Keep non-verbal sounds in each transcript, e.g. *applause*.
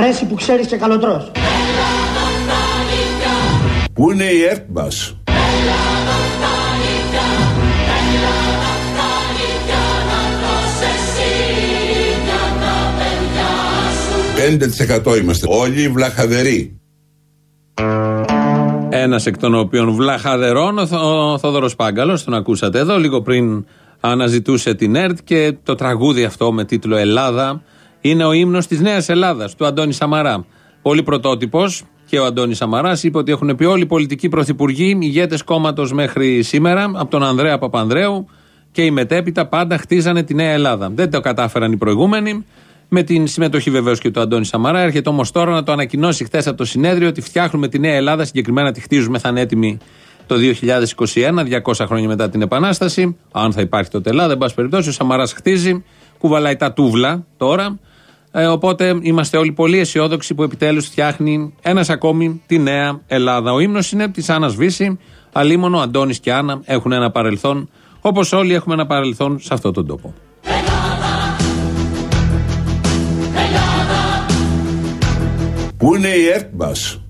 Μ' αρέσει που ξέρεις και καλοτρός. Πού είναι η ΕΡΤΜΑΣ. 5% είμαστε. Όλοι βλαχαδεροί. Ένας εκ των οποίων βλαχαδερών, ο Θόδωρος Πάγκαλος, τον ακούσατε εδώ, λίγο πριν αναζητούσε την ΕΡΤ και το τραγούδι αυτό με τίτλο Ελλάδα είναι ο ύμνος της Νέας Ελλάδας του Αντώνη Σαμαρά. Πολύ πρωτότυπος και ο Αντώνης Σαμαράς είπε ότι έχουν πει όλοι οι πολιτικοί πρωθυπουργοί, ηγέτες κόμματος μέχρι σήμερα, από τον Ανδρέα Παπανδρέου και οι μετέπειτα πάντα χτίζανε τη Νέα Ελλάδα. Δεν το κατάφεραν οι προηγούμενοι. Με την συμμετοχή βεβαίως και του Αντώνη Σαμαρά. Έρχεται όμως τώρα να το ανακοινώσει χθες από το συνέδριο ότι φτιάχνουμε τη Νέα Ελλάδα, συγκεκριμένα τη χτίζουμε, θα είναι έτοιμη το 2021, 200 χρόνια μετά την Επανάσταση. Αν θα υπάρχει τότε Ελλάδα, εν πάση περιπτώσει, ο Σαμαράς χτίζει, κουβαλάει τα τούβλα τώρα. Ε, οπότε είμαστε όλοι πολύ αισιόδοξοι που επιτέλους φτιάχνει ένας ακόμη τη Νέα Ελλάδα. Ο ύμνος είναι της Άννας Βύση. Αλίμονο, Αντώνης και Άννα έχουν ένα παρελθόν, όπως όλοι έχουμε ένα παρελθόν σε αυτόν τον τόπο. Πού είναι η ΕΡΤ μας.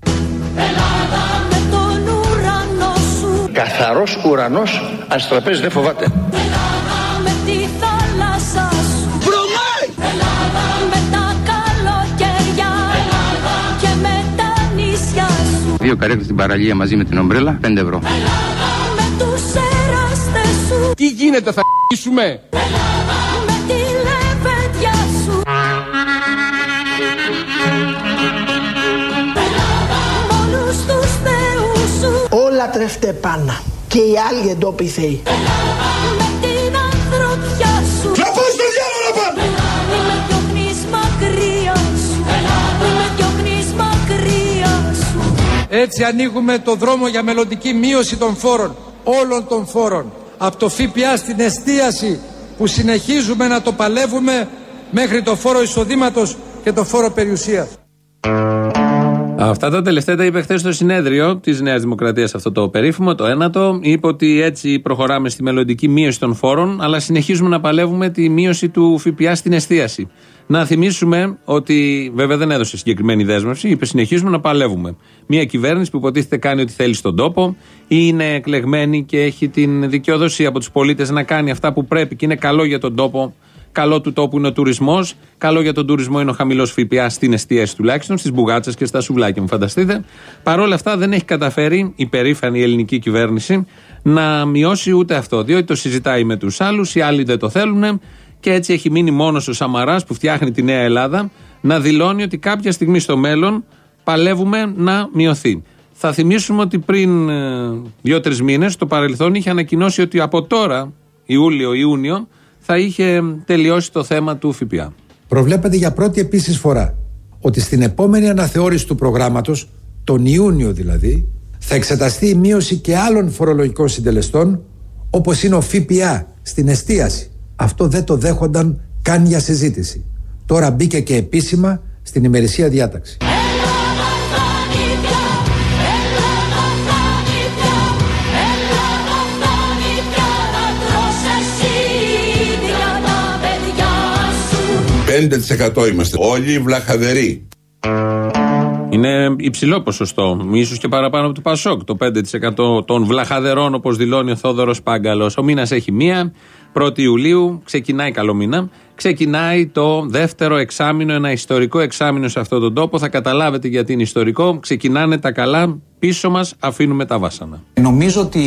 Ελλάδα με τον ουρανό σου Καθαρός ουρανός, αστραπές δεν φοβάται. Δύο καρέκλες στην παραλία μαζί με την ομπρέλα, 5 ευρώ. Ελλάδα με τους εραστές σου Τι γίνεται, θα χ***σουμε; Ελλάδα με τη λεβέντια σου Ελλάδα με όλους τους θεούς σου Όλα τρεφτεπάνα. Και οι άλλοι εντόπιοι θεοί. Έτσι ανοίγουμε το δρόμο για μελλοντική μείωση των φόρων, όλων των φόρων. Από το ΦΠΑ στην εστίαση που συνεχίζουμε να το παλεύουμε μέχρι το φόρο εισοδήματος και το φόρο περιουσίας. Αυτά τα τελευταία τα είπε χθες στο συνέδριο της Νέας Δημοκρατίας, αυτό το περίφημο, το ένατο. Είπε ότι έτσι προχωράμε στη μελλοντική μείωση των φόρων, αλλά συνεχίζουμε να παλεύουμε τη μείωση του ΦΠΑ στην εστίαση. Να θυμίσουμε ότι βέβαια δεν έδωσε συγκεκριμένη δέσμευση, είπε συνεχίζουμε να παλεύουμε. Μια κυβέρνηση που υποτίθεται κάνει ό,τι θέλει στον τόπο, ή είναι εκλεγμένη και έχει την δικαιοδοσία από τους πολίτες να κάνει αυτά που πρέπει και είναι καλό για τον τόπο Καλό του τόπου είναι ο τουρισμός. Καλό για τον τουρισμό είναι ο χαμηλός ΦΠΑ στην εστίαση τουλάχιστον, στις μπουγάτσες και στα σουβλάκια, μου φανταστείτε. Παρ' όλα αυτά δεν έχει καταφέρει η περήφανη ελληνική κυβέρνηση να μειώσει ούτε αυτό. Διότι το συζητάει με τους άλλους, οι άλλοι δεν το θέλουν και έτσι έχει μείνει μόνος ο Σαμαράς που φτιάχνει τη Νέα Ελλάδα να δηλώνει ότι κάποια στιγμή στο μέλλον παλεύουμε να μειωθεί. Θα θυμίσουμε ότι πριν ε, δύο-τρει μήνες το παρελθόν είχε ανακοινώσει ότι από τώρα, Ιούλιο-Ιούνιο, θα είχε τελειώσει το θέμα του ΦΠΑ. Προβλέπεται για πρώτη επίσης φορά ότι στην επόμενη αναθεώρηση του προγράμματος, τον Ιούνιο δηλαδή, θα εξεταστεί η μείωση και άλλων φορολογικών συντελεστών όπως είναι ο ΦΠΑ στην εστίαση. Αυτό δεν το δέχονταν καν για συζήτηση. Τώρα μπήκε και επίσημα στην ημερησία διάταξη. 5% είμαστε. Όλοι βλαχαδεροί. Είναι υψηλό ποσοστό, ίσως και παραπάνω από το Πασόκ. Το 5% των βλαχαδερών, όπως δηλώνει ο Θόδωρος Πάγκαλος. Ο μήνας έχει μία, 1η Ιουλίου, ξεκινάει καλό μήνα. Ξεκινάει το δεύτερο εξάμεινο, ένα ιστορικό εξάμεινο σε αυτόν τον τόπο. Θα καταλάβετε γιατί είναι ιστορικό. Ξεκινάνε τα καλά, πίσω μας αφήνουμε τα βάσανα. Νομίζω ότι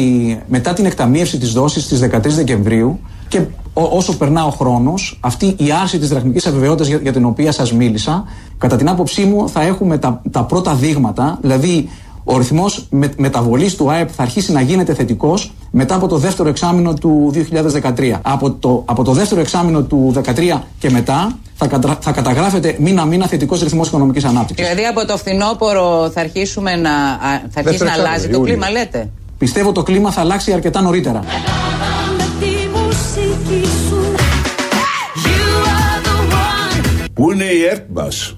μετά την εκταμείευση της δόσης στις 13 Δεκεμβρίου και ό- όσο περνά ο χρόνος, αυτή η άρση της δραχμικής αβεβαιότητας για, για την οποία σας μίλησα, κατά την άποψή μου θα έχουμε τα, τα πρώτα δείγματα, δηλαδή ο ρυθμός με, μεταβολής του ΑΕΠ θα αρχίσει να γίνεται θετικός μετά από το δεύτερο εξάμεινο του 2013. Από το, από το δεύτερο εξάμεινο του 2013 και μετά θα, κατα, θα καταγράφεται μήνα-μήνα θετικός ρυθμός οικονομικής ανάπτυξης. Δηλαδή από το φθινόπωρο θα αρχίσουμε να, α, θα αρχίσει να αλλάζει το κλίμα, λέτε; Πιστεύω το κλίμα θα αλλάξει αρκετά νωρίτερα. με τη μουσική σου You are the one Πού είναι η ΕΡΤ μας;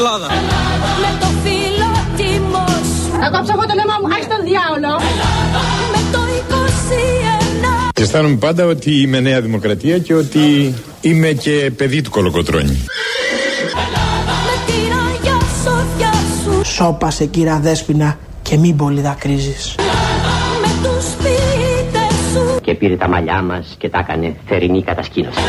Ελλάδα. με το φιλότιμο σου Θα κόψω εγώ το λαιμό μου, άχι τον διάολο. με το 21 Αισθάνομαι πάντα ότι είμαι Νέα Δημοκρατία και ότι είμαι και παιδί του Κολοκοτρώνη. Με την Αγιά Σοφιά σου Σώπασε κύρα Δέσποινα και μην πολύ δακρύζεις. Με τους ποιητές σου Και πήρε τα μαλλιά μας και τα έκανε θερινή κατασκήνωση.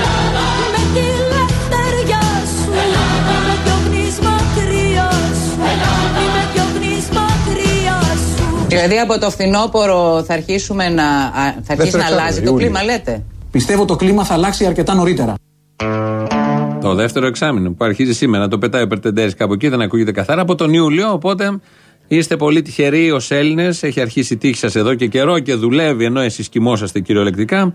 Δηλαδή από το φθινόπωρο θα αρχίσουμε να, α, θα αρχίσει να εξάμηνο, αλλάζει το Ιούλιο. κλίμα, λέτε; Πιστεύω το κλίμα θα αλλάξει αρκετά νωρίτερα. Το δεύτερο εξάμεινο που αρχίζει σήμερα, το πετάει ο Περτεντέρης κάπου εκεί, δεν ακούγεται καθαρά από τον Ιούλιο. Οπότε είστε πολύ τυχεροί ως Έλληνες. Έχει αρχίσει η τύχη σας εδώ και καιρό και δουλεύει, ενώ εσείς κοιμόσαστε κυριολεκτικά.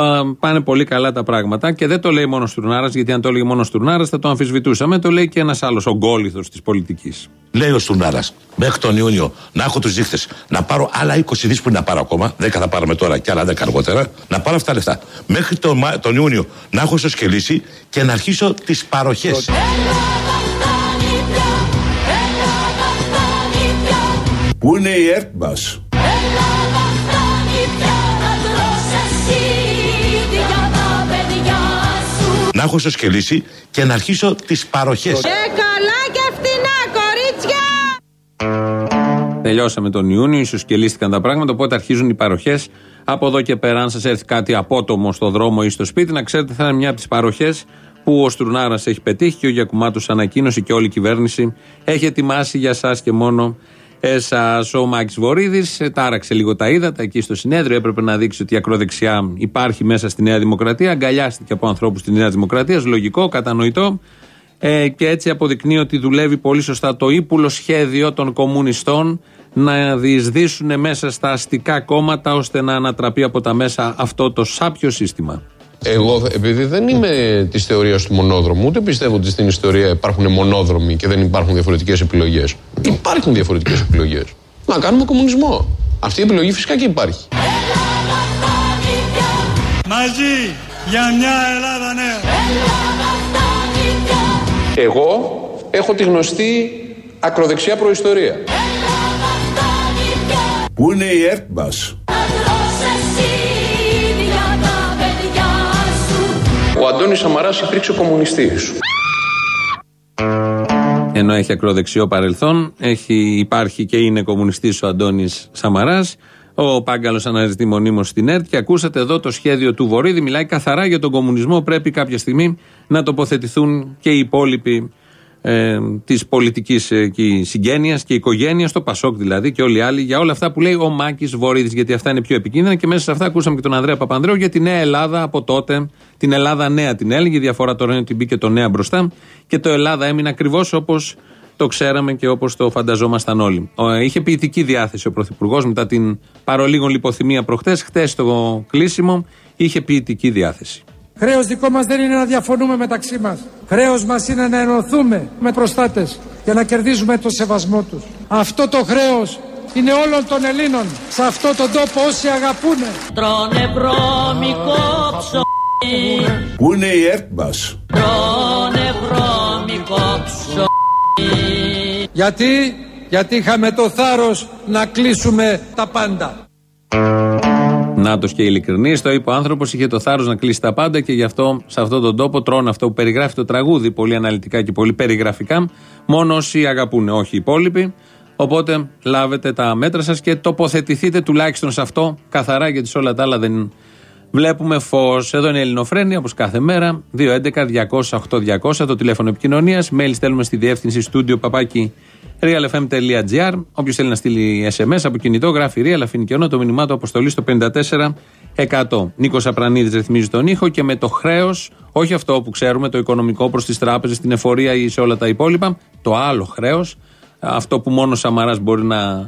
Α, πάνε πολύ καλά τα πράγματα και δεν το λέει μόνος Στουρνάρα, γιατί αν το έλεγε μόνος Στουρνάρα θα το αμφισβητούσαμε. Το λέει και ένας άλλος ογκόλυθο της πολιτικής. Λέει ο Στουνάρα, μέχρι τον Ιούνιο να έχω τους δείχτες, να πάρω άλλα 20 δις που είναι να πάρω ακόμα, 10 θα πάρουμε τώρα και άλλα 10 αργότερα, να πάρω αυτά τα λεφτά. Μέχρι τον, Μα- τον Ιούνιο να έχω ισοσκελήσει και να αρχίσω τις παροχές. Πού είναι η ΕΡΤ μας; Να έχω ισοσκελήσει και να αρχίσω τις παροχές. καλά και φτηνά κορίτσια Τελειώσαμε τον Ιούνιο, ίσω και λύστηκαν τα πράγματα. Οπότε αρχίζουν οι παροχές. Από εδώ και πέρα, αν σας έρθει κάτι απότομο στο δρόμο ή στο σπίτι, να ξέρετε θα είναι μια από τις παροχές που ο Στουρνάρα έχει πετύχει και ο Γιακουμάτος ανακοίνωσε και όλη η κυβέρνηση έχει ετοιμάσει για εσά και μόνο εσά. Ο Μάκης Βορύδης τάραξε λίγο τα ύδατα εκεί στο συνέδριο. Έπρεπε να δείξει ότι η ακροδεξιά υπάρχει μέσα στη Νέα Δημοκρατία. Αγκαλιάστηκε από ανθρώπους τη Νέα Δημοκρατία. Λογικό, κατανοητό. Ε, και έτσι αποδεικνύει ότι δουλεύει πολύ σωστά το ύπουλο σχέδιο των κομμουνιστών να διεισδύσουν μέσα στα αστικά κόμματα ώστε να ανατραπεί από τα μέσα αυτό το σάπιο σύστημα. Εγώ, επειδή δεν είμαι της θεωρίας του μονόδρομου, ούτε πιστεύω ότι στην ιστορία υπάρχουν μονόδρομοι και δεν υπάρχουν διαφορετικές επιλογές. Υπάρχουν διαφορετικές επιλογές. Να κάνουμε κομμουνισμό. Αυτή η επιλογή φυσικά και υπάρχει. Μαζί για μια Ελλάδα νέα. Εγώ έχω τη γνωστή ακροδεξιά προϊστορία. Πού είναι η ΕΡΤ Ο Αντώνης Σαμαράς υπήρξε κομμουνιστής. Ενώ έχει ακροδεξιό παρελθόν, έχει, υπάρχει και είναι κομμουνιστής ο Αντώνης Σαμαράς. Ο Πάγκαλος αναζητεί μονίμως στην ΕΡΤ και ακούσατε εδώ το σχέδιο του Βορύδη. Μιλάει καθαρά για τον κομμουνισμό. Πρέπει κάποια στιγμή να τοποθετηθούν και οι υπόλοιποι ε, της πολιτικής συγγένειας και οικογένειας, το Πασόκ δηλαδή και όλοι οι άλλοι, για όλα αυτά που λέει ο Μάκης Βορύδης. Γιατί αυτά είναι πιο επικίνδυνα και μέσα σε αυτά ακούσαμε και τον Ανδρέα Παπανδρέου για τη Νέα Ελλάδα από τότε. Την Ελλάδα νέα την έλεγε. Η διαφορά τώρα είναι ότι μπήκε το νέα μπροστά και το Ελλάδα έμεινε ακριβώς όπως το ξέραμε και όπως το φανταζόμασταν όλοι. Ο, είχε ποιητική διάθεση ο Πρωθυπουργός μετά την παρολίγων λιποθυμία προχτές. Χτες το κλείσιμο είχε ποιητική διάθεση. Χρέος δικό μας δεν είναι να διαφωνούμε μεταξύ μας. Χρέος μας είναι να ενωθούμε με προστάτες για να κερδίζουμε το σεβασμό τους. Αυτό το χρέος είναι όλων των Ελλήνων. Σε αυτό τον τόπο όσοι αγαπούνε. Τρώνε βρώμικο ψωμί Πού είναι η ΕΡΤ μα. Τρώνε βρώμικο ψωμί Γιατί, γιατί είχαμε το θάρρος να κλείσουμε τα πάντα. Νάτο και ειλικρινής, το είπε ο άνθρωπος, είχε το θάρρος να κλείσει τα πάντα και γι' αυτό σε αυτόν τον τόπο τρώνε αυτό που περιγράφει το τραγούδι πολύ αναλυτικά και πολύ περιγραφικά. Μόνο όσοι αγαπούν, όχι οι υπόλοιποι. Οπότε λάβετε τα μέτρα σας και τοποθετηθείτε τουλάχιστον σε αυτό καθαρά, γιατί σε όλα τα άλλα δεν βλέπουμε φως. Εδώ είναι η Ελληνοφρένια, όπως κάθε μέρα. 211-200-8200, το τηλέφωνο επικοινωνίας. Mail στέλνουμε στη διεύθυνση στούντιο παπάκι realfm.gr. Όποιος θέλει να στείλει SMS από κινητό, γράφει real, αφήνει και το μηνυμά του αποστολή στο 54%. Νίκος Απρανίδης ρυθμίζει τον ήχο και με το χρέος, όχι αυτό που ξέρουμε, το οικονομικό προς τις τράπεζες, την εφορία ή σε όλα τα υπόλοιπα, το άλλο χρέος, αυτό που μόνο ο Σαμαράς μπορεί να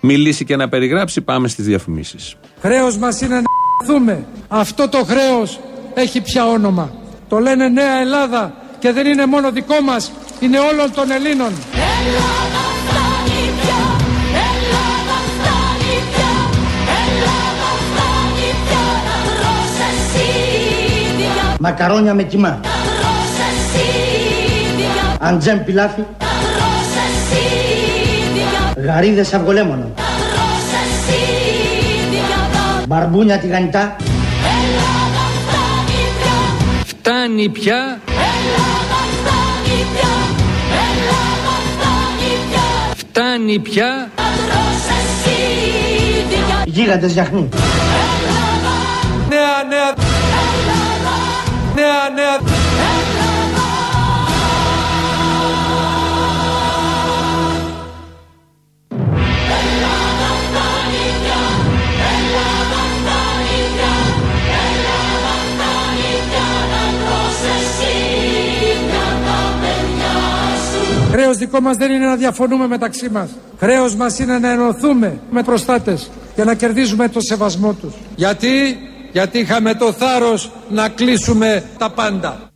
μιλήσει και να περιγράψει, πάμε στις διαφημίσεις. Χρέος μας είναι να ενωθούμε. Αυτό το χρέος έχει πια όνομα. Το λένε Νέα Ελλάδα και δεν είναι μόνο δικό μας, είναι όλων των Ελλήνων. Ελλάδα φτάνει πια Ελλάδα φτάνει πια Ελλάδα φτάνει πια Να τρως εσύ ίδια Μακαρόνια με κιμά. Να τρως εσύ ίδια Αντζέμ πιλάφι. Να τρως εσύ ίδια Γαρίδες αυγολέμονο. Να τρως εσύ ίδια Μπαρμπούνια τηγανιτά. Ελλάδα φτάνει πια Φτάνει πια Ελλάδα φτάνει πια. Ελλάδα φτάνει Χρέος δικό μας δεν είναι να διαφωνούμε μεταξύ μας. Χρέος μας είναι να ενωθούμε με προστάτες και να κερδίζουμε το σεβασμό τους. Γιατί, γιατί είχαμε το θάρρος να κλείσουμε τα πάντα.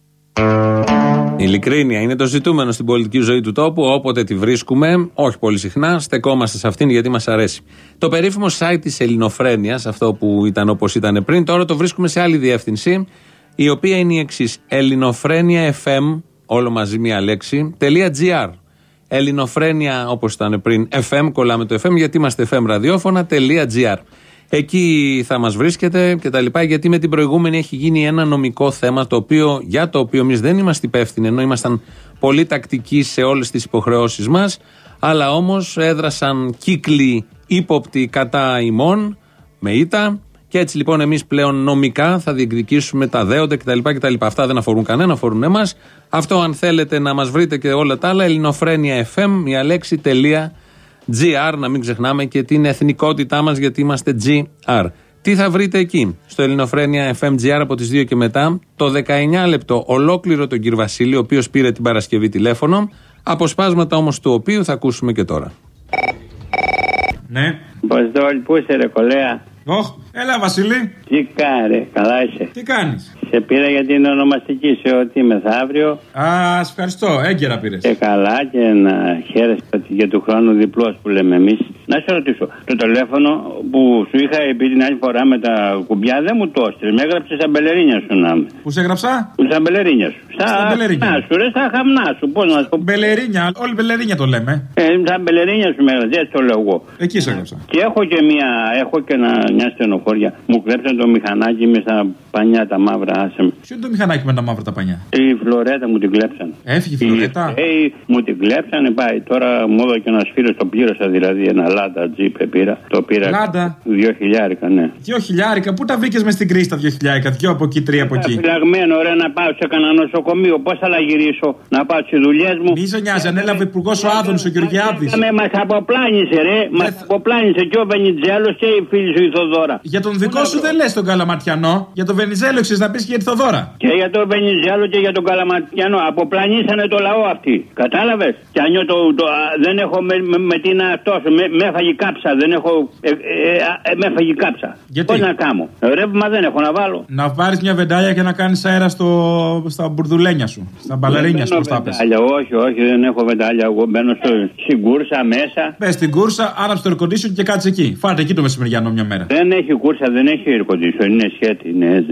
Η ειλικρίνεια είναι το ζητούμενο στην πολιτική ζωή του τόπου. Όποτε τη βρίσκουμε, όχι πολύ συχνά, στεκόμαστε σε αυτήν γιατί μας αρέσει. Το περίφημο site της Ελληνοφρένειας, αυτό που ήταν όπως ήταν πριν, τώρα το βρίσκουμε σε άλλη διεύθυνση, η οποία είναι η εξής. Ελληνοφρένια FM, όλο μαζί μία λέξη, .gr. Ελληνοφρένια, όπως ήταν πριν, FM, κολλάμε το FM, γιατί είμαστε FM ραδιόφωνα, .gr. Εκεί θα μας βρίσκετε και τα λοιπά, γιατί με την προηγούμενη έχει γίνει ένα νομικό θέμα το οποίο, για το οποίο εμείς δεν είμαστε υπεύθυνοι, ενώ ήμασταν πολύ τακτικοί σε όλες τις υποχρεώσεις μας, αλλά όμως έδρασαν κύκλοι ύποπτοι κατά ημών, με ήττα, και έτσι λοιπόν εμείς πλέον νομικά θα διεκδικήσουμε τα δέοντα κτλ. κτλ. Αυτά δεν αφορούν κανένα, αφορούν εμάς. Αυτό αν θέλετε να μας βρείτε και όλα τα άλλα, ελληνοφρένια FM, μια λέξη τελεία GR, να μην ξεχνάμε και την εθνικότητά μας, γιατί είμαστε GR. Τι θα βρείτε εκεί, στο Ελληνοφρένια FMGR από τις 2 και μετά, το 19 λεπτό ολόκληρο τον κύριο Βασίλη, ο οποίος πήρε την Παρασκευή τηλέφωνο, αποσπάσματα όμως του οποίου θα ακούσουμε και τώρα. Ναι. Ποστόλ, πού είσαι ρε κολέα; Όχ, έλα Βασίλη. Τι κάρε, καλά είσαι. Τι κάνεις; Σε πήρα για την ονομαστική σε ότι μεθαύριο. Α, σε ευχαριστώ. Έγκαιρα πήρες. Και καλά και να χαίρεσαι ότι για του χρόνου διπλός που λέμε εμείς. Να σε ρωτήσω, το τηλέφωνο που σου είχα πει την άλλη φορά με τα κουμπιά δεν μου το έστειλε. Με έγραψε στα μπελερίνια σου να είμαι. Πού σε έγραψα; Στα μπελερίνια σου. Στα μπελερίνια. χαμνά σου, ρε, στα χαμνά σου. Πώς να σου πω. Μπελερίνια, όλοι μπελερίνια το λέμε. Ε, στα μπελερίνια σου με έγραψε, έτσι το λέω εγώ. Εκεί σε έγραψα. Και έχω και μια, έχω και ένα, μια στενοχώρια. Μου κλέψαν το μηχανάκι με στα πανιά τα μαύρα, άσε με. Ποιο είναι το μηχανάκι με τα μαύρα τα πανιά; Η φλωρέτα μου την κλέψαν. Έφυγε η φλωρέτα; Η μου την κλέψανε, πάει. Τώρα μου έδωσε ένας φίλος, το πλήρωσα δηλαδή ένα λάντα τζιπ πήρα. Το πήρα. Λάντα; Δύο χιλιάρικα, ναι. Δύο χιλιάρικα, πού τα βρήκες μες στην κρίση τα δύο χιλιάρικα; Δυο από εκεί, τρία από εκεί. Φυλαγμένο, ρε, να πάω σε κανένα νοσοκομείο. Πώς θα λαγυρίσω, να πάω στις δουλειές μου; Μη σε νοιάζει, ανέλαβε υπουργός ο Άδωνης, ο Γεωργιάδης. Με μα αποπλάνησε, ρε. Μας αποπλάνησε και ο Βενιτζέλο και η φίλη σου η Θοδόρα. Για τον δικό σου δεν λες τον Καλαματιανό. Για τον Βενιζέλο ξέρεις να πεις και για τη Θοδόρα. Και για τον Βενιζέλο και για τον Καλαματιανό. Αποπλανήσανε το λαό αυτή. Κατάλαβες; Και αν το, το, α, δεν έχω με, με, με την αυτός, με, με έφαγε κάψα. Δεν έχω. Ε, ε, ε, με έφαγε κάψα. Γιατί; Πώς να κάνω. Ρεύμα δεν έχω να βάλω. Να πάρεις μια βεντάλια και να κάνεις αέρα στο, στα μπουρδουλένια σου. Στα μπαλερίνια σου, Δεν πώ τα μπαίνω πες. βεντάλια, Όχι, όχι, δεν έχω βεντάλια. Εγώ μπαίνω στο, στην κούρσα μέσα. Πες στην κούρσα, άναψε το air condition και κάτσε εκεί. Φάτε εκεί το μεσημεριανό μια μέρα. Δεν έχει κούρσα, δεν έχει air condition, είναι σχέτη, ναι,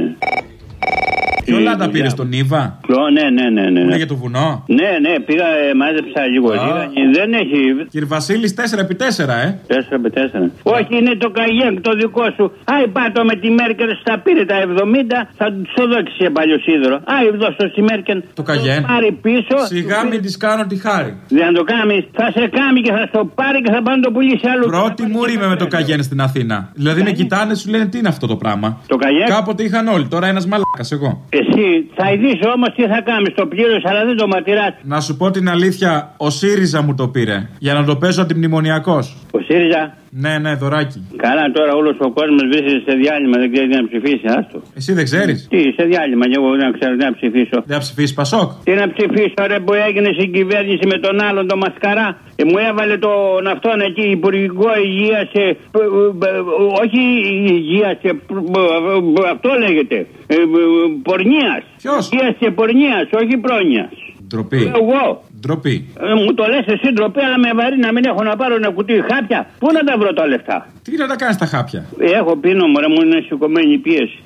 ναι. Ποιο λάντα πήρες τον Ήβα; Ποιο, ναι, ναι, ναι, ναι. Που είναι ναι. για το βουνό; Ναι, ναι, πήγα, ε, μάζεψα λίγο Α. λίγα. Δεν έχει. Κύριε Βασίλης, 4x4, ε. 4x4. Όχι, είναι το καγιέκ το δικό σου. Άι, πάτω με τη Μέρκελ, στα πήρε τα 70, θα του το δώσει σε παλιό σίδερο. Άι, δώσω στη Μέρκελ. Το καγιέν. Πάρει πίσω. Σιγά μην της κάνω τη χάρη. Δεν το κάνεις. Θα σε κάνει και θα στο πάρει και θα πάνε το πουλήσει αλλού. Πρώτη μου είμαι με το καγιέν στην Αθήνα. Δηλαδή με κοιτάνε, σου λένε τι είναι αυτό το πράγμα. Το καγιέκ. Κάποτε είχαν όλοι, τώρα ένας μαλάκας εγώ. Εσύ θα ειδήσει όμως τι θα κάνεις. Το πλήρωσε, αλλά δεν το ματηράς. Να σου πω την αλήθεια, ο ΣΥΡΙΖΑ μου το πήρε. Για να το παίζω αντιμνημονιακός. Ο ΣΥΡΙΖΑ; Ναι, ναι, δωράκι. Καλά, τώρα όλος ο κόσμος βρίσκεται σε διάλειμμα, δεν ξέρεις τι να ψηφίσει. Άστο. Εσύ δεν ξέρεις; Τι, σε διάλειμμα, και εγώ δεν ξέρω τι να ψηφίσω. Δεν θα ψηφίσεις Πασόκ; Τι να ψηφίσω, ρε, που έγινε στην κυβέρνηση με τον άλλον, τον Μασκαρά. Ε, μου έβαλε τον αυτόν εκεί, Υπουργικό Υγεία σε. ε, ε, Όχι υγεία σε. ε, Αυτό λέγεται. Πορνείας. Ποιος; Υγεία και πορνείας, όχι πρόνοια. Ντροπή. Εγώ. Ντροπή. Ε, μου το λες εσύ ντροπή, αλλά με βαρύ να μην έχω να πάρω ένα κουτί χάπια. Πού να τα βρω τα λεφτά; Τι να τα κάνεις τα χάπια; Ε, Έχω πίνω, μωρέ μου είναι σηκωμένη η πίεση.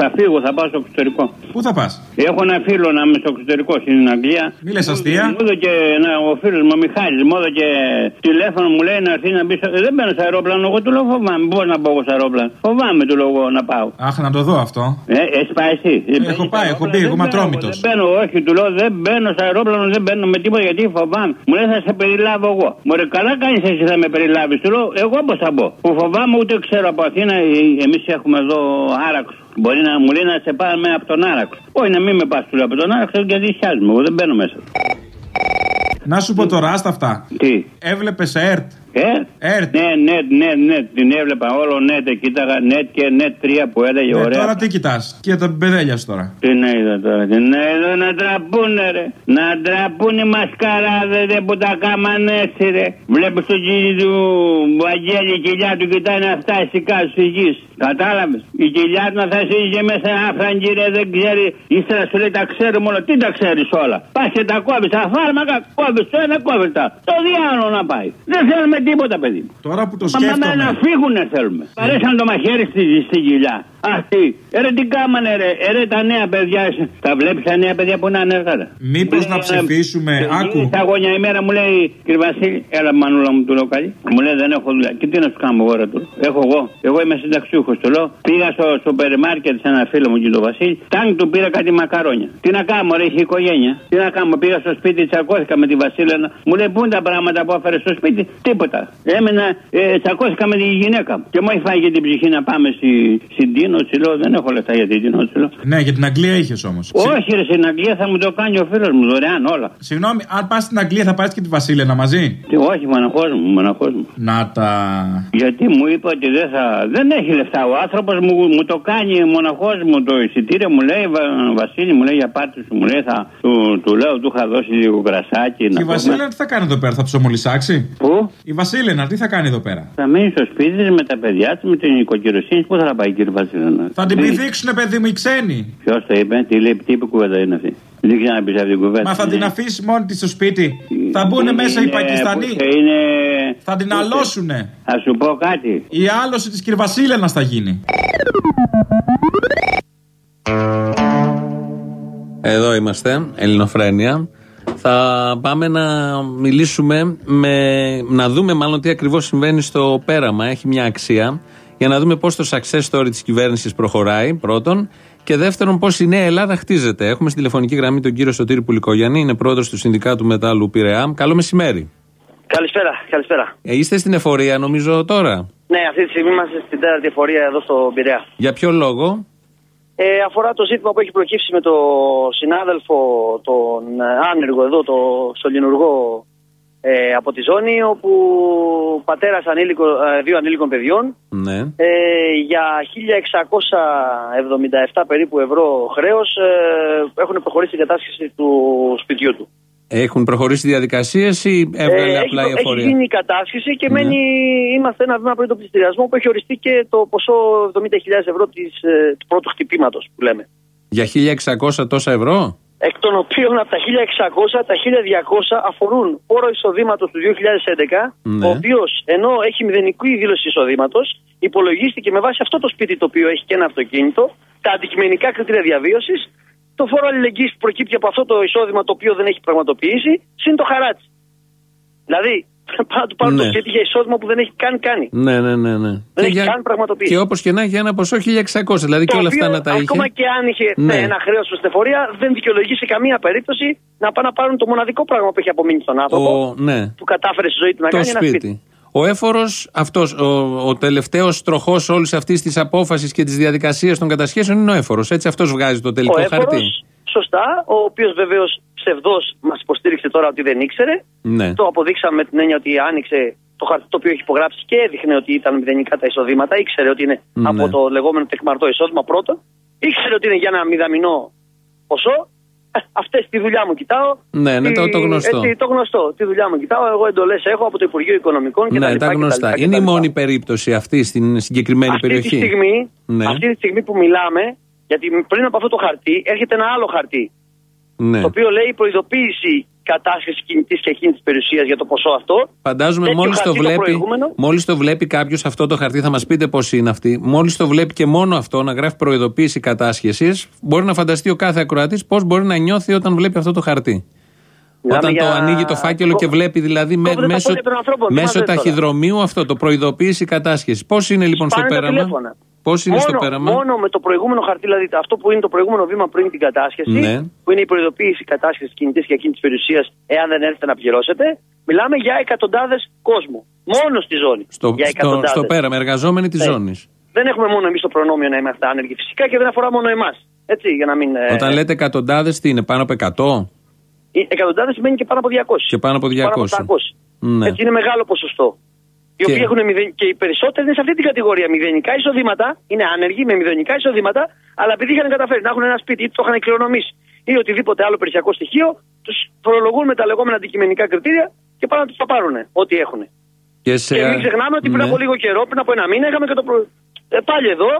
Θα φύγω, θα πάω στο εξωτερικό. Πού θα πας; Έχω ένα φίλο να είμαι στο εξωτερικό στην Αγγλία. Μη λες αστεία. Μου έδωκε ένα, ο φίλος μου, ο Μιχάλης, μου έδωκε τηλέφωνο, μου λέει να έρθει να μπει. στο- Ε, Δεν μπαίνω σε αερόπλανο, εγώ του λέω φοβάμαι. Πώ να πω εγώ σε αερόπλανο. Φοβάμαι του λέω εγώ να πάω. Αχ, να το δω αυτό. Ε, έχεις πάει εσύ; Έχω πάει, έχω μπει, εγώ είμαι ατρόμητο. Δεν μπαίνω, όχι, του λέω δεν μπαίνω σε αερόπλανο, δεν μπαίνω με τίποτα γιατί φοβάμαι. Μου λέει θα σε περιλάβω εγώ. Μου λέει καλά κάνεις εσύ θα με περιλάβεις. Του λέω εγώ πώς θα μπω. Που φοβάμαι ούτε ξέρω από Αθήνα, εμείς έχουμε εδώ άραξο. Μπορεί να μου λέει να σε πάμε από τον άραξο. Όχι να μην με πας του λέω από τον άραξο γιατί χιάζουμε. Εγώ δεν μπαίνω μέσα. Να σου πω τώρα, άστα αυτά. Τι; Έβλεπες ΕΡΤ; Ε; ΕΡΤ. Ναι, ναι, ναι, ναι, την έβλεπα όλο νετ, κοίταγα νετ και νετ 3 που έλεγε Ε, ωραία. τώρα τι κοιτάς; Και τα μπεδέλιας σου τώρα. Τι να είδα τώρα, τι να είδα να τραππούνε ρε. Να τραππούνε οι μασκαράδες ρε που τα κάμανε έτσι ρε. Βλέπεις τον κύριο του Βαγγέλη η κοιλιά του κοιτάει να φτάσει κάτω στη γης. Κατάλαβες. Η κοιλιά του να θα σύγε μέσα άφραγγι ρε δεν ξέρει. Ύστερα σου λέει τα ξέρουμε όλα. Τι τα ξέρεις όλα; Πας και τα κόβεις. Τα φάρμακα κόβεις το ένα κόβεις τα. Το διάλογο να πάει. Δεν θέλουμε τίποτα παιδί. Τώρα που το Μα να σκέφτομαι. φύγουνε θέλουμε. Παρέσαν το μαχαίρι στη, στη κοιλιά. Αυτή. Ε, ρε τι κάμανε ρε. Ε, ρε τα νέα παιδιά. Τα βλέπεις τα νέα παιδιά που είναι ανέργα. Μήπως να ψηφίσουμε. Άκου. Στα γόνια ημέρα μου λέει κύριε Βασίλη, έλα μανούλα μου του λέω καλή. Μου λέει δεν έχω δουλειά. Και τι να σου κάνω εγώ ρε του. λέω. Έχω εγώ. Εγώ είμαι συνταξιούχος του λέω. Πήγα στο σούπερ μάρκετ σε ένα φίλο μου και τον Βασίλη. Τάγκ του πήρα κάτι μακαρόνια. Τι να κάνω, ρε, είχε οικογένεια. Τι να κάνω, πήγα στο σπίτι, τσακώθηκα με τη Βασίλενα. Μου λέει πού είναι τα πράγματα που έφερε στο σπίτι; Τίποτα. Έμενα, ε, τσακώθηκα με τη γυναίκα μου. Και μου έχει φάει και την ψυχή να πάμε στη, στην Τίνο. Τη λέω δεν έχω λεφτά για την Τίνο. Τη λέω. Ναι, για την Αγγλία είχες όμως. Όχι, ρε, στην Αγγλία θα μου το κάνει ο φίλος μου δωρεάν όλα. Συγγνώμη, αν πας στην Αγγλία θα πάρει και τη Βασίλενα μαζί; Τι, όχι, μοναχός μου, μοναχός μου. Να τα. Γιατί μου είπε ότι δεν θα. Δεν έχει λεφτά. Ο άνθρωπος μου, μου το κάνει μοναχός μου το εισιτήριο. Μου λέει, Βα- Βασίλη, μου λέει για πάρτι σου. Μου λέει, θα, του, του λέω, του είχα δώσει λίγο κρασάκι. Και να η πούμε. Βασίλενα τι θα κάνει εδώ πέρα, θα ψωμολισάξει. Πού; Η Βασίλενα τι θα κάνει εδώ πέρα; Θα μείνει στο σπίτι της με τα παιδιά της, με την οικοκυροσύνη. Πού θα πάει, κύριε Βασίλη; Θα την πηδήξουνε, παιδί μου, οι ξένοι. Ποιος το είπε, τι λέει, τι είπε κουβέντα είναι αυτή. Δεν ξαναπεί αυτή την κουβέντα. Μα θα την αφήσει μόνη της στο σπίτι. Θα μπουν Είναι- μέσα οι είναι- Πακιστανοί. που Είναι... Θα την αλώσουνε. Θα σου πω κάτι. Η άλωση της Κυρβασίλενα θα γίνει. Εδώ είμαστε, Ελληνοφρένια. Θα πάμε να μιλήσουμε με, να δούμε μάλλον τι ακριβώς συμβαίνει στο πέραμα. Έχει μια αξία για να δούμε πώς το success story της κυβέρνησης προχωράει πρώτον και δεύτερον πώς η νέα Ελλάδα χτίζεται. Έχουμε στη τηλεφωνική γραμμή τον κύριο Σωτήρη Πουλικογιάννη, είναι πρόεδρος του Συνδικάτου Μετάλλου Πειραιά. Καλό μεσημέρι. Καλησπέρα, καλησπέρα. Ε, είστε στην εφορία νομίζω τώρα; Ναι, αυτή τη στιγμή είμαστε στην τέταρτη εφορία εδώ στο Πειραιά. Για ποιο λόγο; Ε, αφορά το ζήτημα που έχει προκύψει με τον συνάδελφο, τον ε, άνεργο εδώ, το στολινουργό ε, από τη ζώνη, όπου πατέρας ανήλικο, ε, δύο ανήλικων παιδιών Ναι. ε, για 1677 περίπου ευρώ χρέος ε, έχουν προχωρήσει την κατάσχεση του σπιτιού του. Έχουν προχωρήσει διαδικασίες ή έβγαλε Ε, απλά η έχει, έχει εφορία; γίνει η κατάσχεση και Ναι. μένει, είμαστε ένα βήμα πριν τον πληστηριασμό που έχει οριστεί και το ποσό 70.000 ευρώ της, ε, του πρώτου χτυπήματος που λέμε. Για 1600 τόσα ευρώ; Εκ των οποίων από τα 1600, τα 1200 αφορούν φόρο εισοδήματος του 2011, Ναι. ο οποίος ενώ έχει μηδενική δήλωση εισοδήματος, υπολογίστηκε με βάση αυτό το σπίτι το οποίο έχει και ένα αυτοκίνητο, τα αντικειμενικά κριτήρια διαβίωσης, το φόρο αλληλεγγύης που προκύπτει από αυτό το εισόδημα το οποίο δεν έχει πραγματοποιήσει, συν το χαράτσι. Δηλαδή, πάνω του πάρουν το Ναι. σπίτι για εισόδημα που δεν έχει καν κάνει. Ναι, ναι, ναι. ναι. Δεν έχει καν πραγματοποιήσει. Και όπως και να έχει ένα ποσό 1600. Δηλαδή και Το όλα αυτά οποίο, να τα είχε. Ακόμα και αν είχε Ναι. ένα χρέος προς την εφορία, δεν δικαιολογεί σε καμία περίπτωση να πάνε να πάρουν το μοναδικό πράγμα που έχει απομείνει στον άνθρωπο, Ο, ναι. που κατάφερε στη ζωή του να Το κάνει ένα σπίτι. σπίτι. Ο έφορος, αυτός, ο, ο τελευταίος τροχό όλης αυτής της απόφασης και της διαδικασίας των κατασχέσεων είναι ο έφορος. Έτσι αυτός βγάζει το τελικό Ο έφορος, χαρτί. σωστά, ο οποίος βεβαίως ψευδός μας υποστήριξε τώρα ότι δεν ήξερε. Ναι. Το αποδείξαμε με την έννοια ότι άνοιξε το χαρτί το οποίο έχει υπογράψει και έδειχνε ότι ήταν μηδενικά τα εισοδήματα. Ήξερε ότι είναι Ναι. από το λεγόμενο τεκμαρτό εισόδημα πρώτο. Ήξερε ότι είναι για ένα μηδαμινό ποσό. Αυτές τη δουλειά μου κοιτάω. Ναι, ναι, το- Τι- το γνωστό. Έτσι, το γνωστό. Τη δουλειά μου κοιτάω. Εγώ εντολές έχω από το Υπουργείο Οικονομικών και τα Ναι, λοιπά τα και γνωστά. λοιπά και Είναι τα η λοιπά. μόνη περίπτωση αυτή στην συγκεκριμένη αυτή περιοχή. Τη στιγμή, Ναι. Αυτή τη στιγμή που μιλάμε, γιατί πριν από αυτό το χαρτί έρχεται ένα άλλο χαρτί. Ναι. Το οποίο λέει προειδοποίηση κατάσχεση κινητής και ακίνητη περιουσίας για το ποσό αυτό. Φαντάζομαι Τέτοιο μόλις το, χαρτί βλέπει, προηγούμενο. μόλις το βλέπει κάποιος αυτό το χαρτί, θα μας πείτε πώς είναι αυτή. Μόλις το βλέπει και μόνο αυτό να γράφει προειδοποίηση κατάσχεσης, μπορεί να φανταστεί ο κάθε ακροατής πώς μπορεί να νιώθει όταν βλέπει αυτό το χαρτί. Μιλάμε Όταν το για- ανοίγει το φάκελο και βλέπει δηλαδή με- δεν τα μέσω, πω για τον ανθρώπο, τι μέσω μας λες τώρα; ταχυδρομείου αυτό το προειδοποίηση κατάσχεσης. Πώς είναι λοιπόν στο Πάνε τα πέραμα; Τηλέφωνα. Πώς είναι στο μόνο, πέραμα; μόνο με το προηγούμενο χαρτί, δηλαδή αυτό που είναι το προηγούμενο βήμα πριν την κατάσχεση, Ναι. που είναι η προειδοποίηση κατάσχεσης κινητής και ακίνητη περιουσίας, εάν δεν έρθετε να πληρώσετε, μιλάμε για εκατοντάδες κόσμου. Μόνο στη ζώνη. Στο, για στο, εκατοντάδες. στο πέραμα, εργαζόμενοι της Ναι. ζώνης. Δεν έχουμε μόνο εμείς το προνόμιο να είμαστε άνεργοι φυσικά και δεν αφορά μόνο εμάς. Έτσι, για να μην. ε, Όταν λέτε εκατοντάδες, τι είναι, πάνω από 100 Εκατοντάδες σημαίνει και πάνω από 200. και πάνω από 200. Πάνω από 300. Ναι. Έτσι είναι μεγάλο ποσοστό. Οι Και- οποίοι έχουν μηδεν... και οι περισσότεροι είναι σε αυτή την κατηγορία. Μηδενικά εισοδήματα, είναι άνεργοι με μηδενικά εισοδήματα, αλλά επειδή είχαν καταφέρει να έχουν ένα σπίτι ή το είχαν κληρονομήσει ή οτιδήποτε άλλο περιουσιακό στοιχείο, τους φορολογούν με τα λεγόμενα αντικειμενικά κριτήρια και πάνε να τους τα πάρουν ό,τι έχουν. Και, σε... Και μην ξεχνάμε ότι πριν Ναι. από λίγο καιρό, πριν από ένα μήνα, είχαμε και το. Προ... Ε, πάλι εδώ,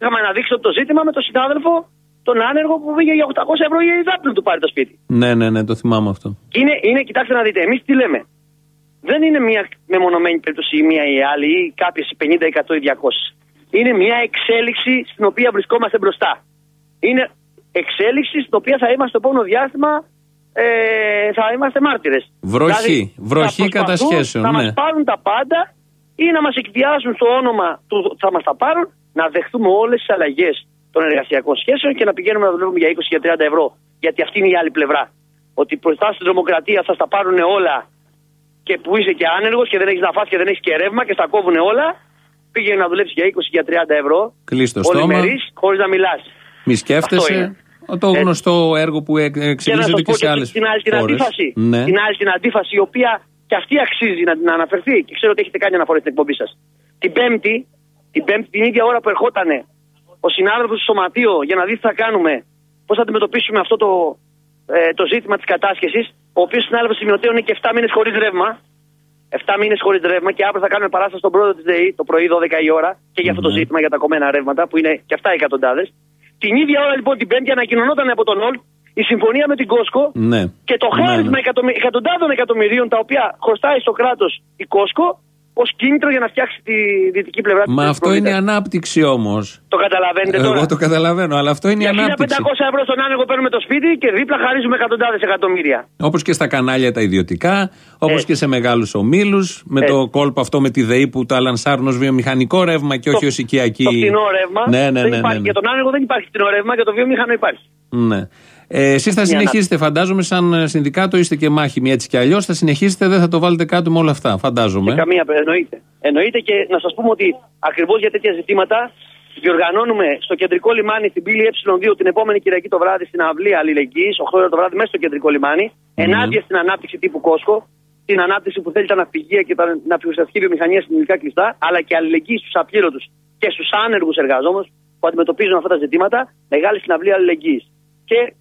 είχαμε αναδείξει το ζήτημα με τον συνάδελφο, τον άνεργο που πήγε για 800 ευρώ για δάπλο του πάρει το σπίτι. Ναι, ναι, ναι, το θυμάμαι αυτό. Είναι, είναι, κοιτάξτε να δείτε, εμείς τι λέμε. Δεν είναι μια μεμονωμένη περίπτωση η μία ή η άλλη ή κάποιες 50, 100 ή 200. Είναι μια εξέλιξη στην οποία βρισκόμαστε μπροστά. Είναι εξέλιξη στην οποία θα είμαστε το επόμενο διάστημα ε, θα είμαστε μάρτυρες. Βροχή. Βροχή κατασχέσεων, Να ναι. μα πάρουν τα πάντα ή να μας εκβιάσουν στο όνομα του θα μας τα πάρουν, να δεχτούμε όλες τις αλλαγές των εργασιακών σχέσεων και να πηγαίνουμε να δουλεύουμε για 20 και 30 ευρώ. Γιατί αυτή είναι η άλλη πλευρά. Ότι μπροστά στην τρομοκρατία θα στα πάρουν όλα και που είσαι και άνεργος και δεν έχεις να φας και δεν έχεις και ρεύμα και στα κόβουν όλα, πήγαινε να δουλέψεις για 20 και 30 ευρώ. Κλείς το στόμα. Πολυμερής, χωρίς να μιλάς. Μη Αυτό σκέφτεσαι. είναι. Το Έτσι. γνωστό έργο που εκ- Και να εξελίσσεται το και πω σε και άλλες την άλλη την αντίφαση. Ναι. Την άλλη την αντίφαση, η οποία και αυτή αξίζει να, να αναφερθεί και ξέρω ότι έχετε κάνει αναφορά στην εκπομπή σας. Την Πέμπτη, την Πέμπτη, την ίδια ώρα που ερχόταν ο συνάδελφος του Σωματείο για να δει τι θα κάνουμε, πώς θα αντιμετωπίσουμε αυτό το, ε, το ζήτημα της κατάσχεσης, ο οποίος συνάδελφο σημειωτέων είναι και 7 μήνες χωρίς ρεύμα. 7 μήνες χωρίς ρεύμα και αύριο θα κάνουμε παράσταση στον πρόεδρο της ΔΕΗ το πρωί 12 η ώρα και για αυτό το ζήτημα για τα κομμένα ρεύματα που είναι και αυτά εκατοντάδες. Την ίδια ώρα λοιπόν την Πέμπτη ανακοινωνόταν από τον ΟΛ η συμφωνία με την Κόσκο Ναι. και το Ναι, χάρισμα ναι. εκατομμυ- εκατοντάδων εκατομμυρίων τα οποία χρωστάει στο κράτος η Κόσκο ως κίνητρο για να φτιάξει τη δυτική πλευρά της Μα αυτό είναι η ανάπτυξη όμως. Το καταλαβαίνετε τώρα. Εγώ το καταλαβαίνω, αλλά αυτό είναι η Για 1500 ανάπτυξη. ευρώ στον άνεργο παίρνουμε το σπίτι και δίπλα χαρίζουμε εκατοντάδες εκατομμύρια. Όπως και στα κανάλια τα ιδιωτικά, όπως και σε μεγάλους ομίλους, με το κόλπο αυτό με τη ΔΕΗ που τα λανσάρουν ως βιομηχανικό ρεύμα και όχι ως οικιακή. Το φθηνό ρεύμα Ναι, ναι, δεν ναι, υπάρχει. ναι, Για τον άνεργο δεν υπάρχει φθηνό ρεύμα, για το βιομηχανό υπάρχει. ναι. Ε, Εσείς θα Μια συνεχίσετε, φαντάζομαι, σαν ε, συνδικάτο είστε και μάχημοι έτσι κι αλλιώς. Θα συνεχίσετε, δεν θα το βάλετε κάτω με όλα αυτά, φαντάζομαι. Σε καμία περίπτωση. Εννοείται. Εννοείται και να σας πούμε ότι ακριβώς για τέτοια ζητήματα διοργανώνουμε στο κεντρικό λιμάνι στην πύλη Ε2 την επόμενη Κυριακή το βράδυ στην αυλή Αλληλεγγύης, 8 ώρα το βράδυ, μέσα στο κεντρικό λιμάνι, ενάντια στην ανάπτυξη τύπου Κόσκο, την ανάπτυξη που θέλει τα ναυπηγεία και τα ναυπηγοστατική βιομηχανία στην υλικά κλειστά, αλλά και αλληλεγγύης στους απλήρωτου και στους άνεργους εργαζόμενους που αντιμετωπίζουν αυτά τα ζητήματα, μεγάλη συναυλή αλληλεγγύης. Και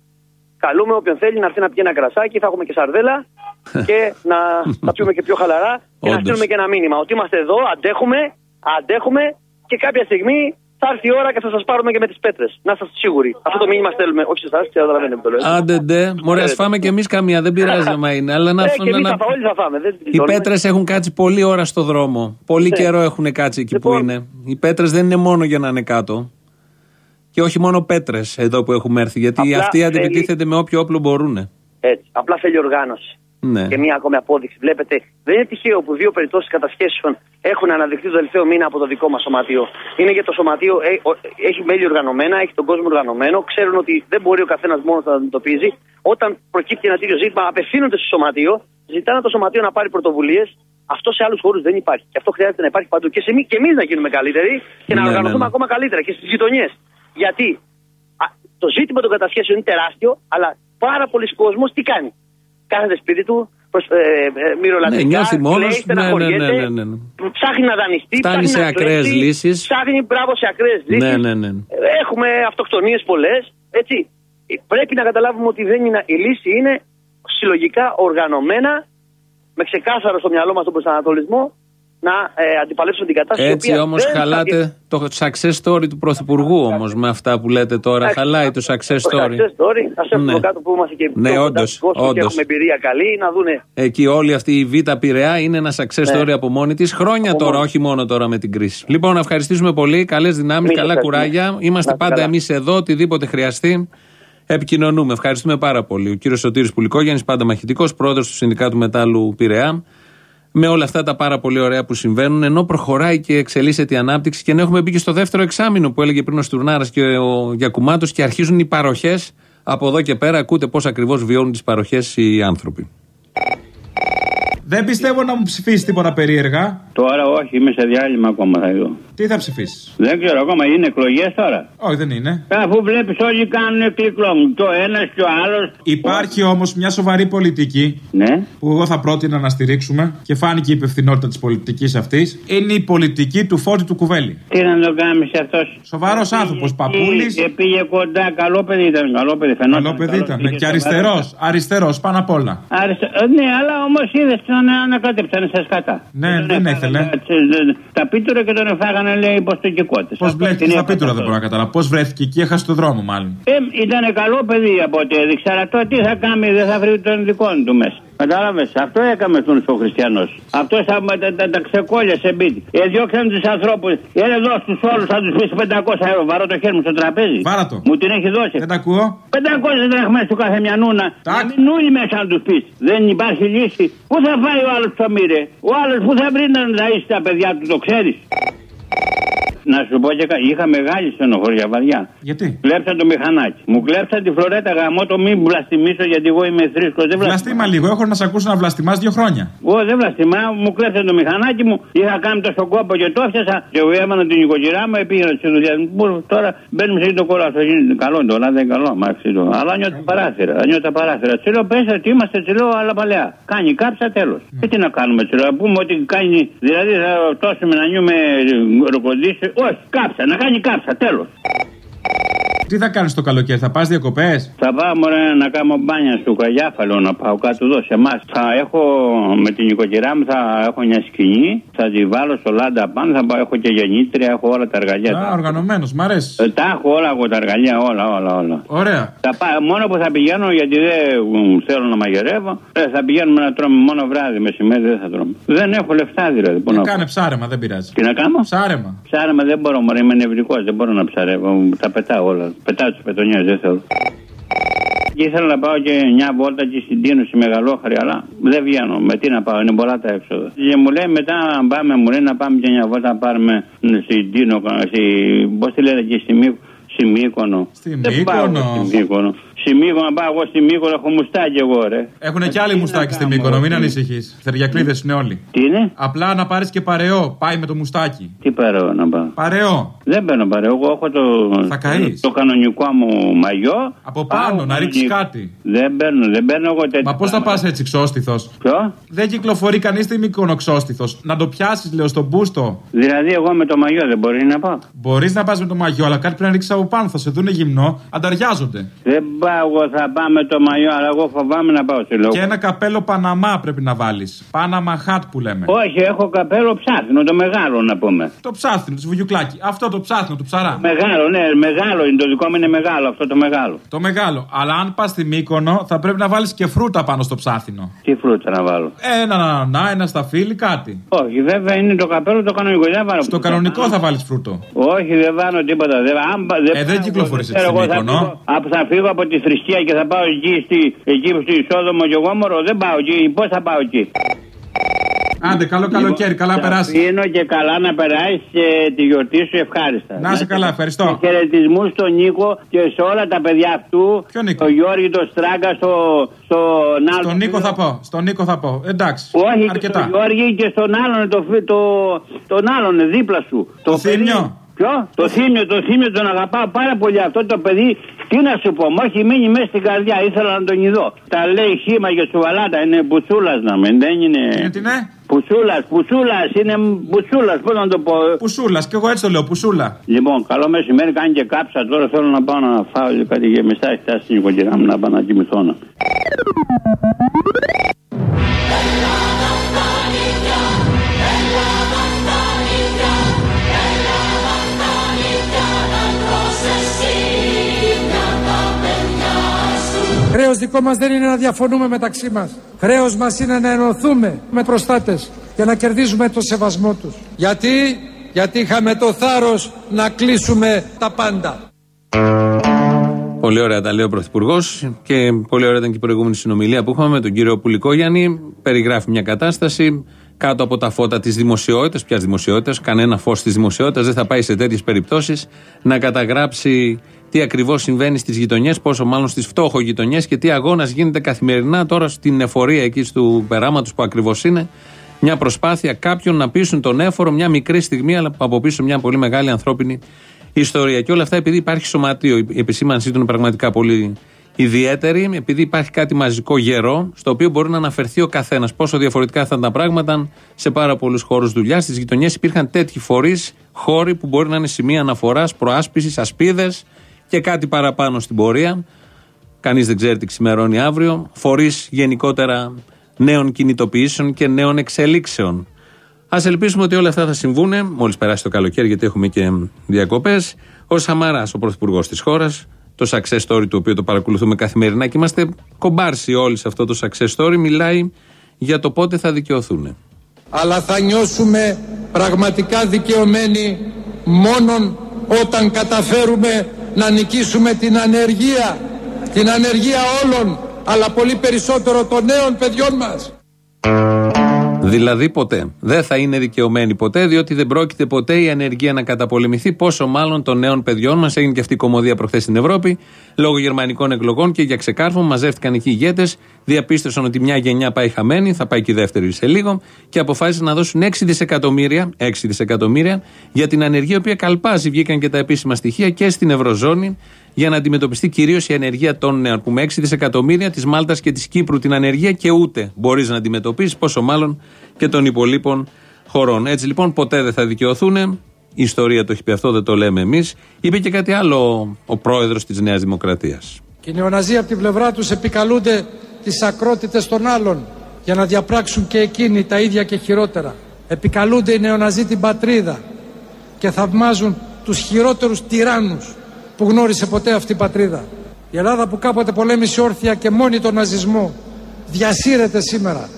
καλούμε όποιον θέλει να έρθει να πιει ένα κρασάκι, θα έχουμε και σαρδέλα *laughs* και να τα πιούμε και πιο χαλαρά και να Όντως. στείλουμε και ένα μήνυμα ότι είμαστε εδώ, αντέχουμε, αντέχουμε και κάποια στιγμή θα έρθει η ώρα και θα σας πάρουμε και με τις πέτρες. Να είστε σίγουροι. Αυτό το μήνυμα στέλνουμε. Όχι σε εσάς, καταλαβαίνετε που το λέω. Άντε ντε, μωρέ, ας φάμε κι εμείς καμία, δεν πειράζει άμα είναι. Αλλά να, Ε, και εμείς να- θα, φά- όλοι θα φάμε. Δεν Οι πέτρες έχουν κάτσει πολλή ώρα στο δρόμο. Πολύ Ναι. καιρό έχουν κάτσει εκεί που είναι. Οι πέτρες δεν είναι μόνο για να είναι κάτω. Και όχι μόνο πέτρες εδώ που έχουμε έρθει. Γιατί Απλά αυτοί θέλει- αντιμετωπίζονται με όποιο όπλο μπορούν. Έτσι. Απλά θέλει οργάνωση. Ναι. Και μία ακόμη απόδειξη. Βλέπετε, δεν είναι τυχαίο που δύο περιπτώσεις κατασχέσεων έχουν αναδειχθεί το τελευταίο μήνα από το δικό μας σωματείο. Είναι γιατί το σωματείο ε, ο- έχει μέλη οργανωμένα, έχει τον κόσμο οργανωμένο, ξέρουν ότι δεν μπορεί ο καθένας μόνος να το αντιμετωπίζει. Όταν προκύπτει ένα τέτοιο ζήτημα, απευθύνονται στο σωματείο, ζητάνε το σωματείο να πάρει πρωτοβουλίες. Αυτό σε άλλους χώρους δεν υπάρχει. Και αυτό χρειάζεται να υπάρχει παντού. Και, σε εμεί- και εμείς να γίνουμε καλύτεροι και να Ναι, οργανωθούμε ναι, ναι. ακόμα καλύτερα και στις γειτονιές. Γιατί; Α, το ζήτημα των κατασχέσεων είναι τεράστιο, αλλά πάρα πολλοί κόσμος τι κάνει; Κάθεται σπίτι του, προς, ε, ε, μυρολατρικά, Ναι, νιώθει μόνος. κλαίει, Ναι, ναι, στεναχωριέται, ναι, ναι, ναι. ψάχνει να δανειστεί, Φτάνει ψάχνει σε να ακραίες κλέψει, λύσεις. Ψάχνει μπράβο σε ακραίες λύσεις. Ναι, ναι, ναι. Έχουμε αυτοκτονίες πολλές, έτσι. Πρέπει να καταλάβουμε ότι δεν είναι, η λύση είναι συλλογικά οργανωμένα, με ξεκάθαρο στο μυαλό μας τον προσανατολισμό, να ε, αντιπαλέψουν την κατάσταση. η Έτσι οποία όμως δεν θα χαλάτε το success story του Πρωθυπουργού όμως με αυτά που λέτε τώρα. Εντάξει, Χαλάει το success Το story. success story, ας έρθουν Ναι. κάτω που είμαστε και Ναι, πιο κοντά όντως, στον κόσμο και όντως. έχουμε εμπειρία καλή, να δούνε. Εκεί όλη αυτή η Β' Πειραιά είναι ένα success Ναι. story από μόνη της. Χρόνια Από τώρα, μόνη. όχι μόνο τώρα με την κρίση. Λοιπόν, να ευχαριστήσουμε πολύ. Καλές δυνάμεις, Μην καλά ευχαριστούμε. κουράγια. Είμαστε Να είστε πάντα καλά. εμείς εδώ, οτιδήποτε χρειαστεί. Επικοινωνούμε. Ευχαριστούμε πάρα πολύ. Ο κύριος Σωτήρης Πουλικόγεννη, πάντα μαχητικός, πρόεδρος του Συνδικάτου Μετάλλου Πειραιά. Με όλα αυτά τα πάρα πολύ ωραία που συμβαίνουν, ενώ προχωράει και εξελίσσεται η ανάπτυξη και ενώ έχουμε μπει και στο δεύτερο εξάμεινο που έλεγε πριν ο Στουρνάρας και ο Γιακουμάτος και αρχίζουν οι παροχές. Από εδώ και πέρα ακούτε πώς ακριβώς βιώνουν τις παροχές οι άνθρωποι. Δεν πιστεύω να μου ψηφίσει τίποτα περίεργα. Τώρα όχι, είμαι σε διάλειμμα ακόμα θα δω. Τι θα ψηφίσεις; Δεν ξέρω ακόμα, είναι εκλογές τώρα. Όχι, δεν είναι. Αφού βλέπεις όλοι κάνουν κλικλόμ. Και ο ένας και ο άλλος. Υπάρχει όμως μια σοβαρή πολιτική Ναι. που εγώ θα πρότεινα να στηρίξουμε και φάνηκε η υπευθυνότητα της πολιτικής αυτής. Είναι η πολιτική του Φώτη του Κουβέλη. Τι να το κάνεις αυτός; Σοβαρός άνθρωπος, παππούλη. Και πήγε κοντά, καλό παιδί ήταν. Καλό παιδί, φαινόταν. Καλό παιδί ήταν. είχε Και σοβαρό. αριστερός. Αριστερός πάνω απ' όλα. Άριστε- ε, Ναι, αλλά όμως είδες τον ανακάτεψαν σε σκατά. Ναι, δεν έθελε. Τα πίτουρα και τον εφάγανε, λέει, υποστοκικότε. Πώς βρέθηκε στα πίτουρα δεν μπορώ να καταλάβω. Πώς βρέθηκε εκεί, έχασε το δρόμο μάλλον. Ε, ήταν καλό παιδί από ό,τι έδειξε, αλλά τώρα τι θα κάνει, δεν θα βρει τον δικό του μέσα. Κατάλαβες, αυτό έκαμε στον ο Χριστιανός. Αυτό τα, τα, τα, τα ξεκόλιασε μπίτι. Ε, διώξαν τους ανθρώπους. Έλε εδώ στου όλους, θα τους πεις 500 ευρώ. Βαρώ το χέρι μου στο τραπέζι. Βάρα το. Μου την έχει δώσει. Δεν τα ακούω. 500 δραχμές του κάθε μια νούνα. Να μην νουλει μέσα να τους πεις. Δεν υπάρχει λύση. Πού θα πάει ο άλλος το μοίρε; Ο άλλος που θα βρει να ραίσει τα παιδιά του, το ξέρεις. Να σου πω και κα- είχα μεγάλη στενοχώρια βαριά. Γιατί; Κλέψαν το μηχανάκι. Μου κλέψαν τη φλωρέτα γαμό το μην βλαστημίσω γιατί εγώ είμαι θρήσκος. Δεν βλαστημά. Βλαστήμα λίγο, έχω να σε ακούσω να βλαστημάς δύο χρόνια. Εγώ δεν βλαστημά, μου κλέψαν το μηχανάκι μου. Είχα κάνει τόσο κόπο και το έφτιασα. Και εγώ έμανα την οικογένειά μου, πήγαινα στη δουλειά μου. Μπο- Τώρα μπαίνουμε σε το κόλλο. Αυτό γίνεται καλό τώρα, δεν είναι καλό. Μάξι το. Αλλά νιώθω παράθυρα. Νιώθω παράθυρα. Τσιλό, πες ότι είμαστε τσιλό, αλλά παλαιά. Κάνει κάψα τέλος. Και τι να κάνουμε τσιλό, να πούμε ότι κάνει. Δηλαδή θα τόσουμε να νιούμε ροκοντήσιο. Όχι, κάψα, να κάνει κάψα, τέλος. Τι θα κάνεις το καλοκαίρι, θα πας διακοπές; Θα πάω μωρέ, να κάνω μπάνια στο Καγιάφαλο να πάω κάτω εδώ σε εμάς. Θα έχω με την οικογένειά μου θα έχω μια σκηνή, θα τη βάλω στο λάντα πάνω, θα πάω, έχω και γεννήτρια, έχω όλα τα εργαλεία. Α, οργανωμένος, μ' αρέσει. Ε, τα έχω όλα εγώ τα εργαλεία, όλα, όλα, όλα. Ωραία. Θα πάω, μόνο που θα πηγαίνω γιατί δεν μ, θέλω να μαγειρεύω, ε, θα πηγαίνουμε να τρώμε μόνο βράδυ, μεσημέρι δεν θα τρώμε. Δεν έχω λεφτά δηλαδή. Πού να πάω. Κάνε ψάρεμα, δεν πειράζει. Τι να κάνω; Ψάρεμα. Ψάρεμα δεν μπορώ, μωρέ, είμαι νευρικός, δεν μπορώ να ψαρεύω. Τα πετάω όλα. Πετάω τις πετονιές, δεν θέλω. Και ήθελα να πάω και μια βόλτα και στην Τίνο στη Μεγαλόχαρη, αλλά δεν βγαίνω. Με τι να πάω, είναι πολλά τα έξοδα. Και μου λέει μετά, αν πάμε, μου λέει να πάμε και μια βόλτα να πάρουμε στην Τίνο, στη, πώς τη λέτε και στη Μύκο. Στη Μύκονο. Στη Δεν πάω Μύκονο; εγώ Στη Μύκονο. Στη Μύκονο, να πάω εγώ στη Μύκονο, έχω μουστάκι εγώ, ρε. Έχουν και άλλοι μουστάκι στην Μύκονο, μην ανησυχείς. Θεριακλίδε είναι όλοι. Τι είναι; Απλά να πάρεις και παρεό, πάει με το μουστάκι. Τι παρέω να πάω; Παρεό. Δεν παίρνω παρέω. Εγώ έχω το, Θα καείς. το κανονικό μου μαγιό. Από πάνω, Πάω να ρίξεις κανονικό. κάτι. Δεν παίρνω, δεν παίρνω εγώ τέτοιο. Μα πώς θα πας έτσι ξόστιθος; Ποιο; Δεν κυκλοφορεί κανείς στη Μύκονο ξόστιθος. Να το πιάσεις, λέω, στον μπούστο. Δηλαδή, εγώ με το μαγιό δεν μπορεί να πάω. Μπορείς να πας με το μαγιό, αλλά κάτι πρέπει να ρίξεις από πάνω. Θα σε δούνε γυμνό, ανταριάζονται. Δεν πάω, εγώ θα πάω με το μαγιό, αλλά εγώ φοβάμαι να πάω σε λόγο. Και ένα καπέλο Παναμά πρέπει να βάλεις. Πάναμα χάτ που λέμε. Όχι, έχω καπέλο ψάθινο, το μεγάλο να πούμε. Το ψάθινο, τη βουγιουκλάκι. Αυτό το ψάθινο, του ψαρά. Μεγάλο, ναι, μεγάλο είναι το δικό μου είναι μεγάλο, αυτό το μεγάλο. Το μεγάλο. Αλλά αν πας στη Μύκονο, θα πρέπει να βάλεις και φρούτα πάνω στο ψάθινο. Τι φρούτα να βάλω; Ένα ανανά, ένα σταφύλι, κάτι. Όχι, βέβαια είναι το καπέλο το κανονικό. Δεν βάλω Στο κανονικό θα βάλεις φρούτο. Όχι, δεν βάλω τίποτα. Δεν, αν, πα- δεν Ε, δεν πάω, κυκλοφορείς ξέρω, έτσι εγώ στην θα Μύκονο. φύγω- από- Θα φύγω από τη θρησκεία και θα πάω εκεί στη, εκεί στη Σόδομο και εγώ μωρό. Δεν πάω εκεί. Πώς θα πάω εκεί; Άντε, καλό καλοκαίρι, καλά Θα περάσεις. αφήνω και καλά να περάσεις τη γιορτή σου ευχάριστα. Να είσαι καλά, ευχαριστώ. Και χαιρετισμούς στον Νίκο και σε όλα τα παιδιά αυτού. Ποιο Νίκο; Το Γιώργη, το Στράγκα, στο, στον άλλο. Στον Νίκο θα πω. Στον Νίκο θα πω. Εντάξει. Όχι, και αρκετά. στον Γιώργη και στον άλλον, το, φι- το, τον άλλον δίπλα σου. Το παιδί- Θήμιο. Ποιο; Το θύμιο, το θύμιο τον αγαπάω πάρα πολύ. Αυτό το παιδί, τι να σου πω, μου έχει μείνει μέσα στην καρδιά. Ήθελα να τον ειδώ. Τα λέει χήμα και σουβαλάτα, είναι μπουτσούλα να μην, δεν είναι. Είναι τι είναι; Πουσούλα, πουσούλα, είναι μπουτσούλα, πώς να το πω. Πουσούλα, και εγώ έτσι το λέω, πουσούλα. Λοιπόν, καλό μεσημέρι, κάνει και κάψα. Τώρα θέλω να πάω να φάω και κάτι γεμιστά. Έχει φτάσει στην οικογένειά μου να πάω να κοιμηθώ. Χρέος δικό μας δεν είναι να διαφωνούμε μεταξύ μας. Χρέος μας είναι να ενωθούμε με προστάτες για να κερδίζουμε το σεβασμό τους. Γιατί, γιατί είχαμε το θάρρος να κλείσουμε τα πάντα. Πολύ ωραία τα λέει ο Πρωθυπουργός και πολύ ωραία ήταν και η προηγούμενη συνομιλία που είχαμε με τον κύριο Πουλικόγιαννη. Περιγράφει μια κατάσταση κάτω από τα φώτα της δημοσιότητας. Ποια δημοσιότητας, κανένα φως της δημοσιότητας δεν θα πάει σε τέτοιες περιπτώσεις να καταγράψει τι ακριβώς συμβαίνει στις γειτονιές, πόσο μάλλον στις φτώχο γειτονιέ και τι αγώνας γίνεται καθημερινά τώρα στην εφορία εκεί του περάματος που ακριβώς είναι. Μια προσπάθεια κάποιων να πείσουν τον έφορο μια μικρή στιγμή, αλλά από πίσω μια πολύ μεγάλη ανθρώπινη ιστορία. Και όλα αυτά επειδή υπάρχει σωματείο. Η επισήμανσή του είναι πραγματικά πολύ ιδιαίτερη, επειδή υπάρχει κάτι μαζικό γερό, στο οποίο μπορεί να αναφερθεί ο καθένας. Πόσο διαφορετικά θα ήταν τα πράγματα σε πάρα πολλούς χώρους δουλειά. Στις γειτονιές υπήρχαν τέτοιοι φορείς, χώροι που μπορεί να είναι σημεία αναφοράς, προάσπισης, ασπίδες και κάτι παραπάνω στην πορεία. Κανείς δεν ξέρει τι ξημερώνει αύριο. Φορείς γενικότερα νέων κινητοποιήσεων και νέων εξελίξεων. Α ελπίσουμε ότι όλα αυτά θα συμβούν μόλις περάσει το καλοκαίρι, γιατί έχουμε και διακοπές. Ο Σαμαράς, ο πρωθυπουργός της χώρας, το success story του οποίου το παρακολουθούμε καθημερινά και είμαστε κομπάρσι όλοι σε αυτό το success story, μιλάει για το πότε θα δικαιωθούν. Αλλά θα νιώσουμε πραγματικά δικαιωμένοι μόνον όταν καταφέρουμε να νικήσουμε την ανεργία, την ανεργία όλων, αλλά πολύ περισσότερο των νέων παιδιών μας. Δηλαδή ποτέ. Δεν θα είναι δικαιωμένοι ποτέ, διότι δεν πρόκειται ποτέ η ανεργία να καταπολεμηθεί, πόσο μάλλον των νέων παιδιών μας. Έγινε και αυτή η κομμωδία προχθές στην Ευρώπη, λόγω γερμανικών εκλογών και για ξεκάρφωμα μαζεύτηκαν εκεί οι ηγέτες, διαπίστωσαν ότι μια γενιά πάει χαμένη, θα πάει και η δεύτερη σε λίγο, και αποφάσισαν να δώσουν 6 δισεκατομμύρια, 6 δισεκατομμύρια για την ανεργία, η οποία καλπάζει. Βγήκαν και τα επίσημα στοιχεία και στην Ευρωζώνη για να αντιμετωπιστεί κυρίως η ανεργία των νέων. Που με 6 δισεκατομμύρια της Μάλτας και της Κύπρου την ανεργία και ούτε μπορείς να αντιμετωπίσεις, πόσο μάλλον και των υπολείπων χωρών. Έτσι λοιπόν ποτέ δεν θα δικαιωθούν. Η ιστορία το έχει πει αυτό, δεν το λέμε εμείς. Είπε και κάτι άλλο ο πρόεδρος της Νέας Δημοκρατίας. Και οι νεοναζί από την πλευρά τους επικαλούνται τις ακρότητες των άλλων για να διαπράξουν και εκείνοι τα ίδια και χειρότερα. Επικαλούνται οι νεοναζί την πατρίδα και θαυμάζουν τους χειρότερους τυράννους που γνώρισε ποτέ αυτή η πατρίδα. Η Ελλάδα που κάποτε πολέμησε όρθια και μόνη τον ναζισμό διασύρεται σήμερα.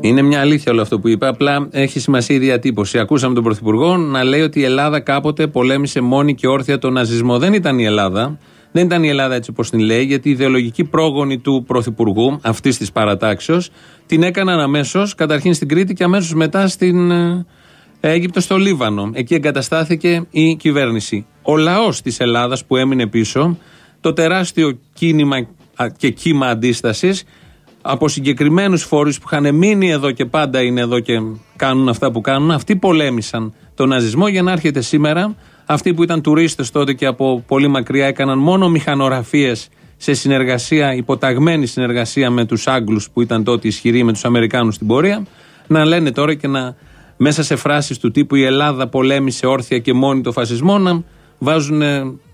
Είναι μια αλήθεια όλο αυτό που είπα. Απλά έχει σημασία η διατύπωση. Ακούσαμε τον Πρωθυπουργό να λέει ότι η Ελλάδα κάποτε πολέμησε μόνη και όρθια τον ναζισμό. Δεν ήταν η Ελλάδα. Δεν ήταν η Ελλάδα έτσι όπως την λέει, γιατί η ιδεολογική πρόγονη του Πρωθυπουργού αυτής της παρατάξεως την έκαναν αμέσως, καταρχήν στην Κρήτη και αμέσως μετά στην ε, Αίγυπτο στο Λίβανο. Εκεί εγκαταστάθηκε η κυβέρνηση. Ο λαός της Ελλάδας που έμεινε πίσω, το τεράστιο κίνημα και κύμα αντίστασης από συγκεκριμένους φορεί που είχαν μείνει εδώ και πάντα είναι εδώ και κάνουν αυτά που κάνουν, αυτοί πολέμησαν τον ναζισμό για να έρχεται σήμερα. Αυτοί που ήταν τουρίστες τότε και από πολύ μακριά έκαναν μόνο μηχανογραφίες σε συνεργασία, υποταγμένη συνεργασία με τους Άγγλους που ήταν τότε ισχυροί με τους Αμερικάνους στην πορεία, να λένε τώρα και να μέσα σε φράσεις του τύπου η Ελλάδα πολέμησε όρθια και μόνη το φασισμό να βάζουν,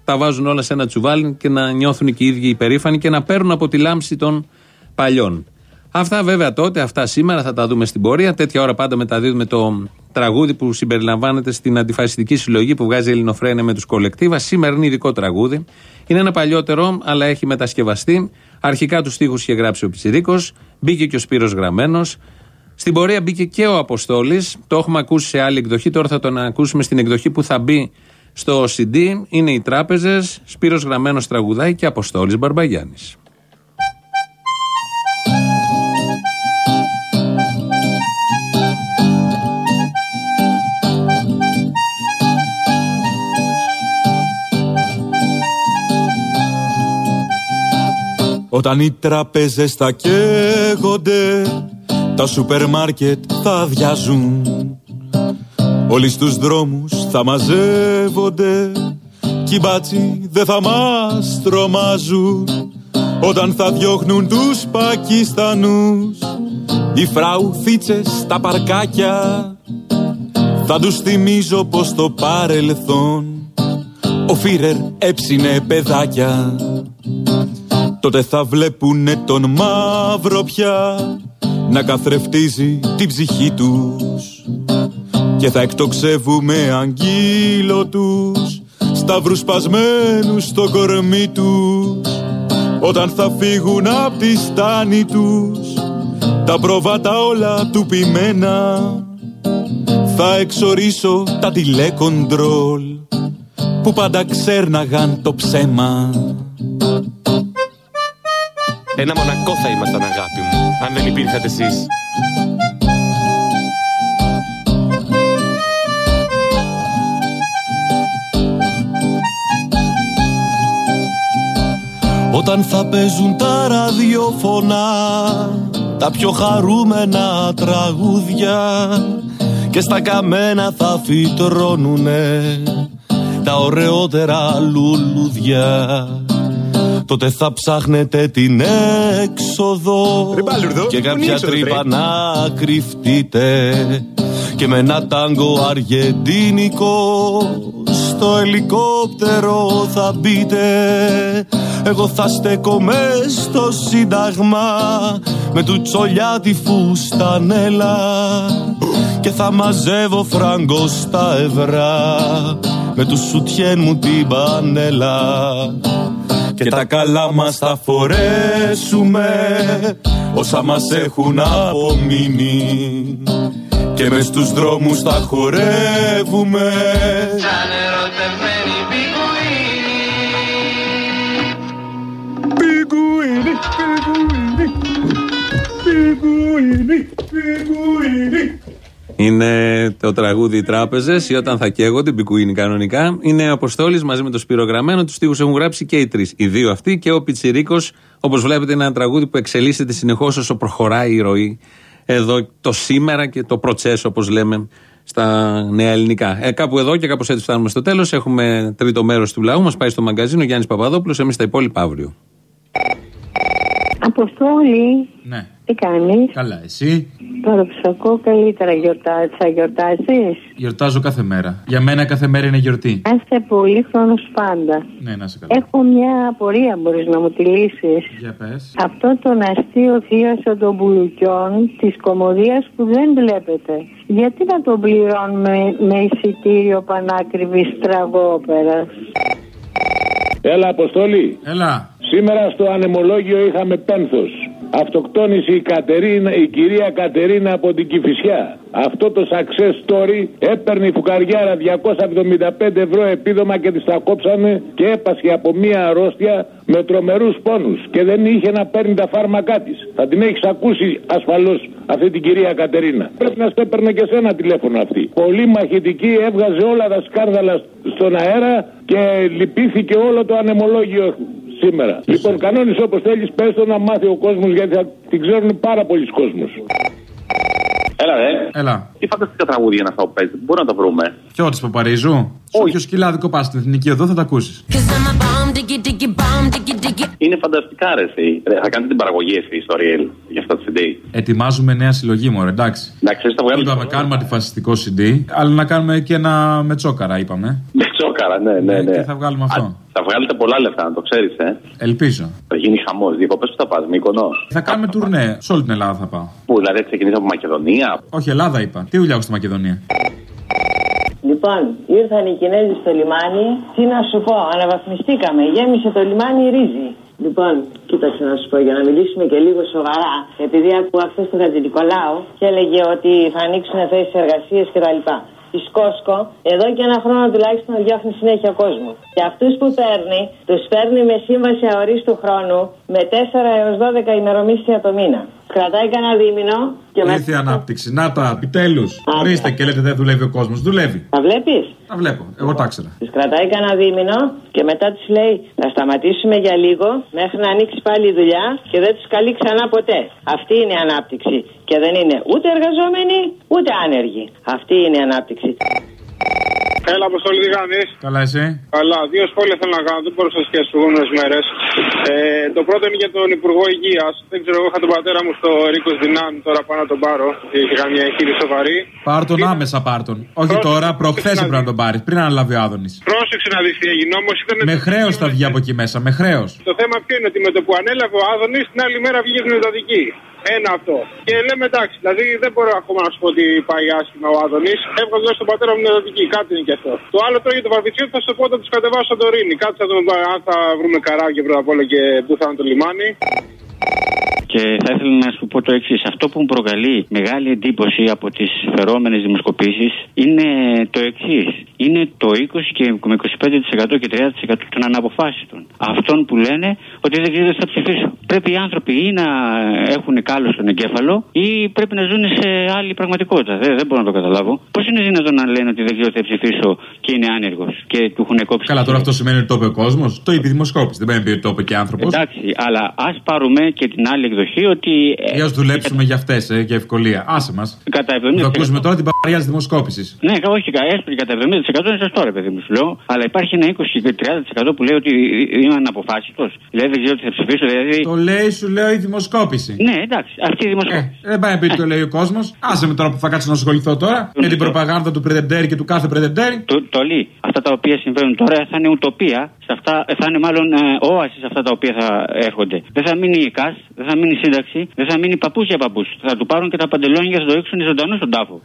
τα βάζουν όλα σε ένα τσουβάλι και να νιώθουν και οι ίδιοι υπερήφανοι και να παίρνουν από τη λάμψη των παλιών. Αυτά βέβαια τότε, αυτά σήμερα θα τα δούμε στην πορεία. Τέτοια ώρα πάντα μεταδίδουμε το τραγούδι που συμπεριλαμβάνεται στην αντιφασιστική συλλογή που βγάζει η Ελληνοφρένια με τους κολεκτίβα. Σήμερα είναι ειδικό τραγούδι. Είναι ένα παλιότερο, αλλά έχει μετασκευαστεί. Αρχικά τους στίχους είχε γράψει ο Πιτσυρίκο. Μπήκε και ο Σπύρος Γραμμένος. Στην πορεία μπήκε και ο Αποστόλης. Το έχουμε ακούσει σε άλλη εκδοχή. Τώρα θα τον ακούσουμε στην εκδοχή που θα μπει στο CD. Είναι οι τράπεζες. Σπύρος Γραμμένος τραγουδάει και Αποστόλης Μπαρμπαγιάννης. Όταν οι τραπέζες θα καίγονται τα σούπερ μάρκετ θα αδειάζουν Όλοι στους δρόμους θα μαζεύονται Κι οι μπάτσι δεν θα μας τρομάζουν. Όταν θα διώχνουν τους Πακιστανούς Οι φραουθίτσες στα παρκάκια Θα τους θυμίζω πως το παρελθόν Ο Φίρερ έψινε παιδάκια. Τότε θα βλέπουνε τον μαύρο πια να καθρεφτίζει την ψυχή τους και θα εκτοξεύουμε αγγείλο τους σταυρούς σπασμένους στο κορμί τους. Όταν θα φύγουν απ' τη στάνη τους Τα προβάτα όλα του πειμένα. Θα εξορίσω τα τηλεκοντρόλ Που πάντα ξέρναγαν το ψέμα. Ένα μονακό θα ήμασταν αγάπη μου Αν δεν υπήρχατε εσείς Όταν θα παίζουν τα ραδιοφωνά Τα πιο χαρούμενα τραγούδια Και στα καμένα θα φυτρώνουνε Τα ωραιότερα λουλούδια. Τότε θα ψάχνετε την έξοδο Και κάποια τρύπα να κρυφτείτε Και με ένα τάγκο αργεντίνικο Στο ελικόπτερο θα μπείτε. Εγώ θα στέκομαι στο σύνταγμα Με του τσολιά τη φουστανέλα Και θα μαζεύω φράγκο στα ευρώ Με του σουτιέν μου την πανέλα. Και τα καλά μας θα φορέσουμε Όσα μας έχουν απομείνει Και μες στους δρόμους θα χορεύουμε Σαν ερωτευμένοι Πιγκουίνι, πιγκουίνι, πιγκουίνι, πιγκουίνι. Είναι το τραγούδι οι τράπεζες ή όταν θα καίγονται, μπικουίνι κανονικά. Είναι ο Αποστόλης μαζί με το Σπύρο Γραμμένο. Τους τείχου έχουν γράψει και οι τρεις. Οι δύο αυτοί και ο Πιτσυρίκο. Όπως βλέπετε, είναι ένα τραγούδι που εξελίσσεται συνεχώς όσο προχωράει η ροή. Εδώ το σήμερα και το προτσέσο, όπως λέμε στα νέα ελληνικά. Ε, κάπου εδώ και κάπως έτσι φτάνουμε στο τέλος. Έχουμε τρίτο μέρος του λαού. Μας πάει στο μαγκαζίνο Γιάννης Παπαδόπουλος. Εμείς τα υπόλοιπα αύριο. Αποστόλη. Ναι. Τι κάνεις; Καλά, εσύ; Τώρα που σε ακούω καλύτερα γιορτάζει. Θα γιορτάζει. Γιορτάζω κάθε μέρα. Για μένα κάθε μέρα είναι γιορτή. Να είσαι πολύ χρόνος πάντα. Ναι, να σε καλά. Έχω μια απορία, μπορείς να μου τη λύσεις. Για πες. Αυτό τον αστείο θείασο των μπουλουκιών της κομμωδίας που δεν βλέπετε. Γιατί να τον πληρώνουμε με εισιτήριο πανάκριβης τραγόπερας; Έλα, Αποστολή. Έλα. Σήμερα στο ανεμολόγιο είχαμε πένθος. Αυτοκτόνησε η, Κατερίνα, η κυρία Κατερίνα από την Κηφισιά. Αυτό το success story έπαιρνε η φουκαριάρα 275 ευρώ επίδομα και της τα κόψανε και έπασχε από μία αρρώστια με τρομερούς πόνους και δεν είχε να παίρνει τα φάρμακά της. Θα την έχεις ακούσει ασφαλώς αυτή την κυρία Κατερίνα. Πρέπει να στέπαιρνε και σένα τηλέφωνο αυτή. Πολύ μαχητική, έβγαζε όλα τα σκάρδαλα στον αέρα και λυπήθηκε όλο το ανεμολόγιο σήμερα. Λοιπόν, κανόνε όπως θέλεις, πες το να μάθει ο κόσμος γιατί θα την ξέρουν πάρα πολλοί κόσμος. Έλα, ρε. Έλα. Τι φανταστικά τραγούδια είναι αυτά που παίζεις. Μπορούμε να τα βρούμε. Ποιο τη Παπαρίζου. Σε όποιο σκυλάδικο πας στην εθνική εδώ θα τα ακούσεις. Είναι φανταστικά, ρε. Εσύ. Ρε, θα κάνετε την παραγωγή εσύ στο Real για αυτά τα CD. Ετοιμάζουμε νέα συλλογή μου, εντάξει. Εντάξει, θα βγάλουμε. Είπαμε, κάνουμε αντιφασιστικό CD, αλλά να κάνουμε και ένα με τσόκαρα, είπαμε. Με τσόκαρα, ναι, ναι, ναι. Και θα βγάλουμε αυτό. Α, θα βγάλετε πολλά λεφτά, να το ξέρεις, ε. Ελπίζω. Θα γίνει χαμός. Διακοπές που θα πας, Μύκονο. Θα κάνουμε τουρνέ. Σε όλη την Ελλάδα θα πάω. Πού, δηλαδή ξεκινήσει από Μακεδονία; Όχι, Ελλάδα είπα. Τι δουλειά έχω στη Μακεδονία; Λοιπόν, ήρθαν οι Κινέζοι στο λιμάνι. Τι να σου πω, αναβαθμιστήκαμε. Γέμισε το λιμάνι ρύζι. Λοιπόν, κοίταξε να σου πω για να μιλήσουμε και λίγο σοβαρά. Επειδή ακούω χθες τον Χατζη Νικολάου και έλεγε ότι θα ανοίξουν θέσεις εργασίας κτλ. Της Κόσκο, εδώ και ένα χρόνο τουλάχιστον διώχνει συνέχεια κόσμος. Και αυτούς που παίρνει, τους παίρνει με σύμβαση αορίστου χρόνου με 4 έως 12 ημερομίσια το μήνα. Κρατάει κανένα δίμηνο και μετά. Ήρθε η ανάπτυξη. Να τα, επιτέλου. Ορίστε και λέτε δεν δουλεύει ο κόσμος. Δουλεύει. Τα βλέπεις; Τα βλέπω. Εγώ τα ήξερα. Της κρατάει κανένα δίμηνο και μετά της λέει να σταματήσουμε για λίγο μέχρι να ανοίξει πάλι η δουλειά και δεν τους καλεί ξανά ποτέ. Αυτή είναι η ανάπτυξη. Και δεν είναι ούτε εργαζόμενοι ούτε άνεργοι. Αυτή είναι η ανάπτυξη. Έλα, Αποστολή, τι κάνεις; Καλά, εσύ; Καλά, δύο σχόλια θέλω να κάνω. Δεν μπορούσα να σκέφτομαι τι προηγούμενε μέρες. Ε, το πρώτο είναι για τον Υπουργό Υγείας. Δεν ξέρω, εγώ είχα τον πατέρα μου στο Ρίκος Δυνάν. Τώρα πάω να τον πάρω. Είχε κάνει μια εγχείρηση σοβαρή. Πάρ τον άμεσα, πάρ τον. Όχι τώρα, προχθές έπρεπε να τον πάρεις. Πριν αναλάβει ο Άδωνης. Πρόσεξε να δεις τι έγινε όμως. Με χρέος θα βγει από εκεί μέσα, με χρέος. Το θέμα ποιο είναι ότι με το που ανέλαβε ο Άδωνης, την άλλη μέρα βγήκε στην εντατική. Ένα αυτό. Και λέμε εντάξει, δηλαδή δεν μπορώ ακόμα να σου πω ότι πάει άσχημα ο Άδωνης. Έβγαλε στον πατέρα μου νεοδοτική, κάτι είναι και αυτό. Το άλλο τώρα για το βαρβιτσιό θα σου πω όταν τους κατεβάσω στον Τωρίνη. Κάτσε να δούμε αν θα βρούμε καράβια πρώτα απ' όλα και πού θα είναι το λιμάνι. Και θα ήθελα να σου πω το εξής. Αυτό που μου προκαλεί μεγάλη εντύπωση από τις φερόμενες δημοσκοπήσεις είναι το εξής. Είναι το 20 και με 25% και 30% των αναποφάσιστων. Αυτών που λένε ότι δεν ξέρω τι θα ψηφίσω. Πρέπει οι άνθρωποι ή να έχουν κάλος στον εγκέφαλο ή πρέπει να ζουν σε άλλη πραγματικότητα. Δεν, δεν μπορώ να το καταλάβω. Πώς είναι δυνατόν να λένε ότι δεν ξέρω τι θα ψηφίσω και είναι άνεργος και του έχουν κόψει. Καλά, τώρα αυτό σημαίνει ότι το είπε ο κόσμος. Το είπε η δημοσκόπηση. Δεν πρέπει να πει ότι το είπε και άνθρωπος. Εντάξει, αλλά ας πάρουμε και την άλλη εκδοχή ότι. ε, Για να δουλέψουμε για αυτές, ε, για ευκολία. Άσε μας. Κατά 70%. Θα ακούσουμε τώρα την παραγιά της δημοσκόπησης. Ναι, όχι, κα- έστω και κατά 70% είναι σωστό, ρε παιδί μου, σου λέω. Αλλά υπάρχει ένα 20 και 30% που λέει ότι είμαι αναποφάσιστος. Δηλαδή δεν ξέρω τι θα ψηφίσω. Δηλαδή... Το λέει, σου λέω η δημοσκόπηση. Ναι, εντάξει, αυτή η δημοσκόπηση. Ε, δεν πάει να πει ότι το λέει ο κόσμος. Άσε με τώρα που θα κάτσω να ασχοληθώ τώρα με την προπαγάνδα του Πρεδεντέρη και του κάθε Πρεδεντέρη. Το, το λέει. Αυτά τα οποία συμβαίνουν τώρα θα είναι ουτοπία. Σε αυτά, θα είναι μάλλον ε, όαση σε αυτά τα οποία θα έρχονται. Δεν θα μείνει η ΚΑΣ, δεν θα μείνει η σύνταξη, δεν θα μείνει παππούς για παππούς. Θα του πάρουν και τα παντελόνια και θα το ρίξουν ζωντανό στον τάφο.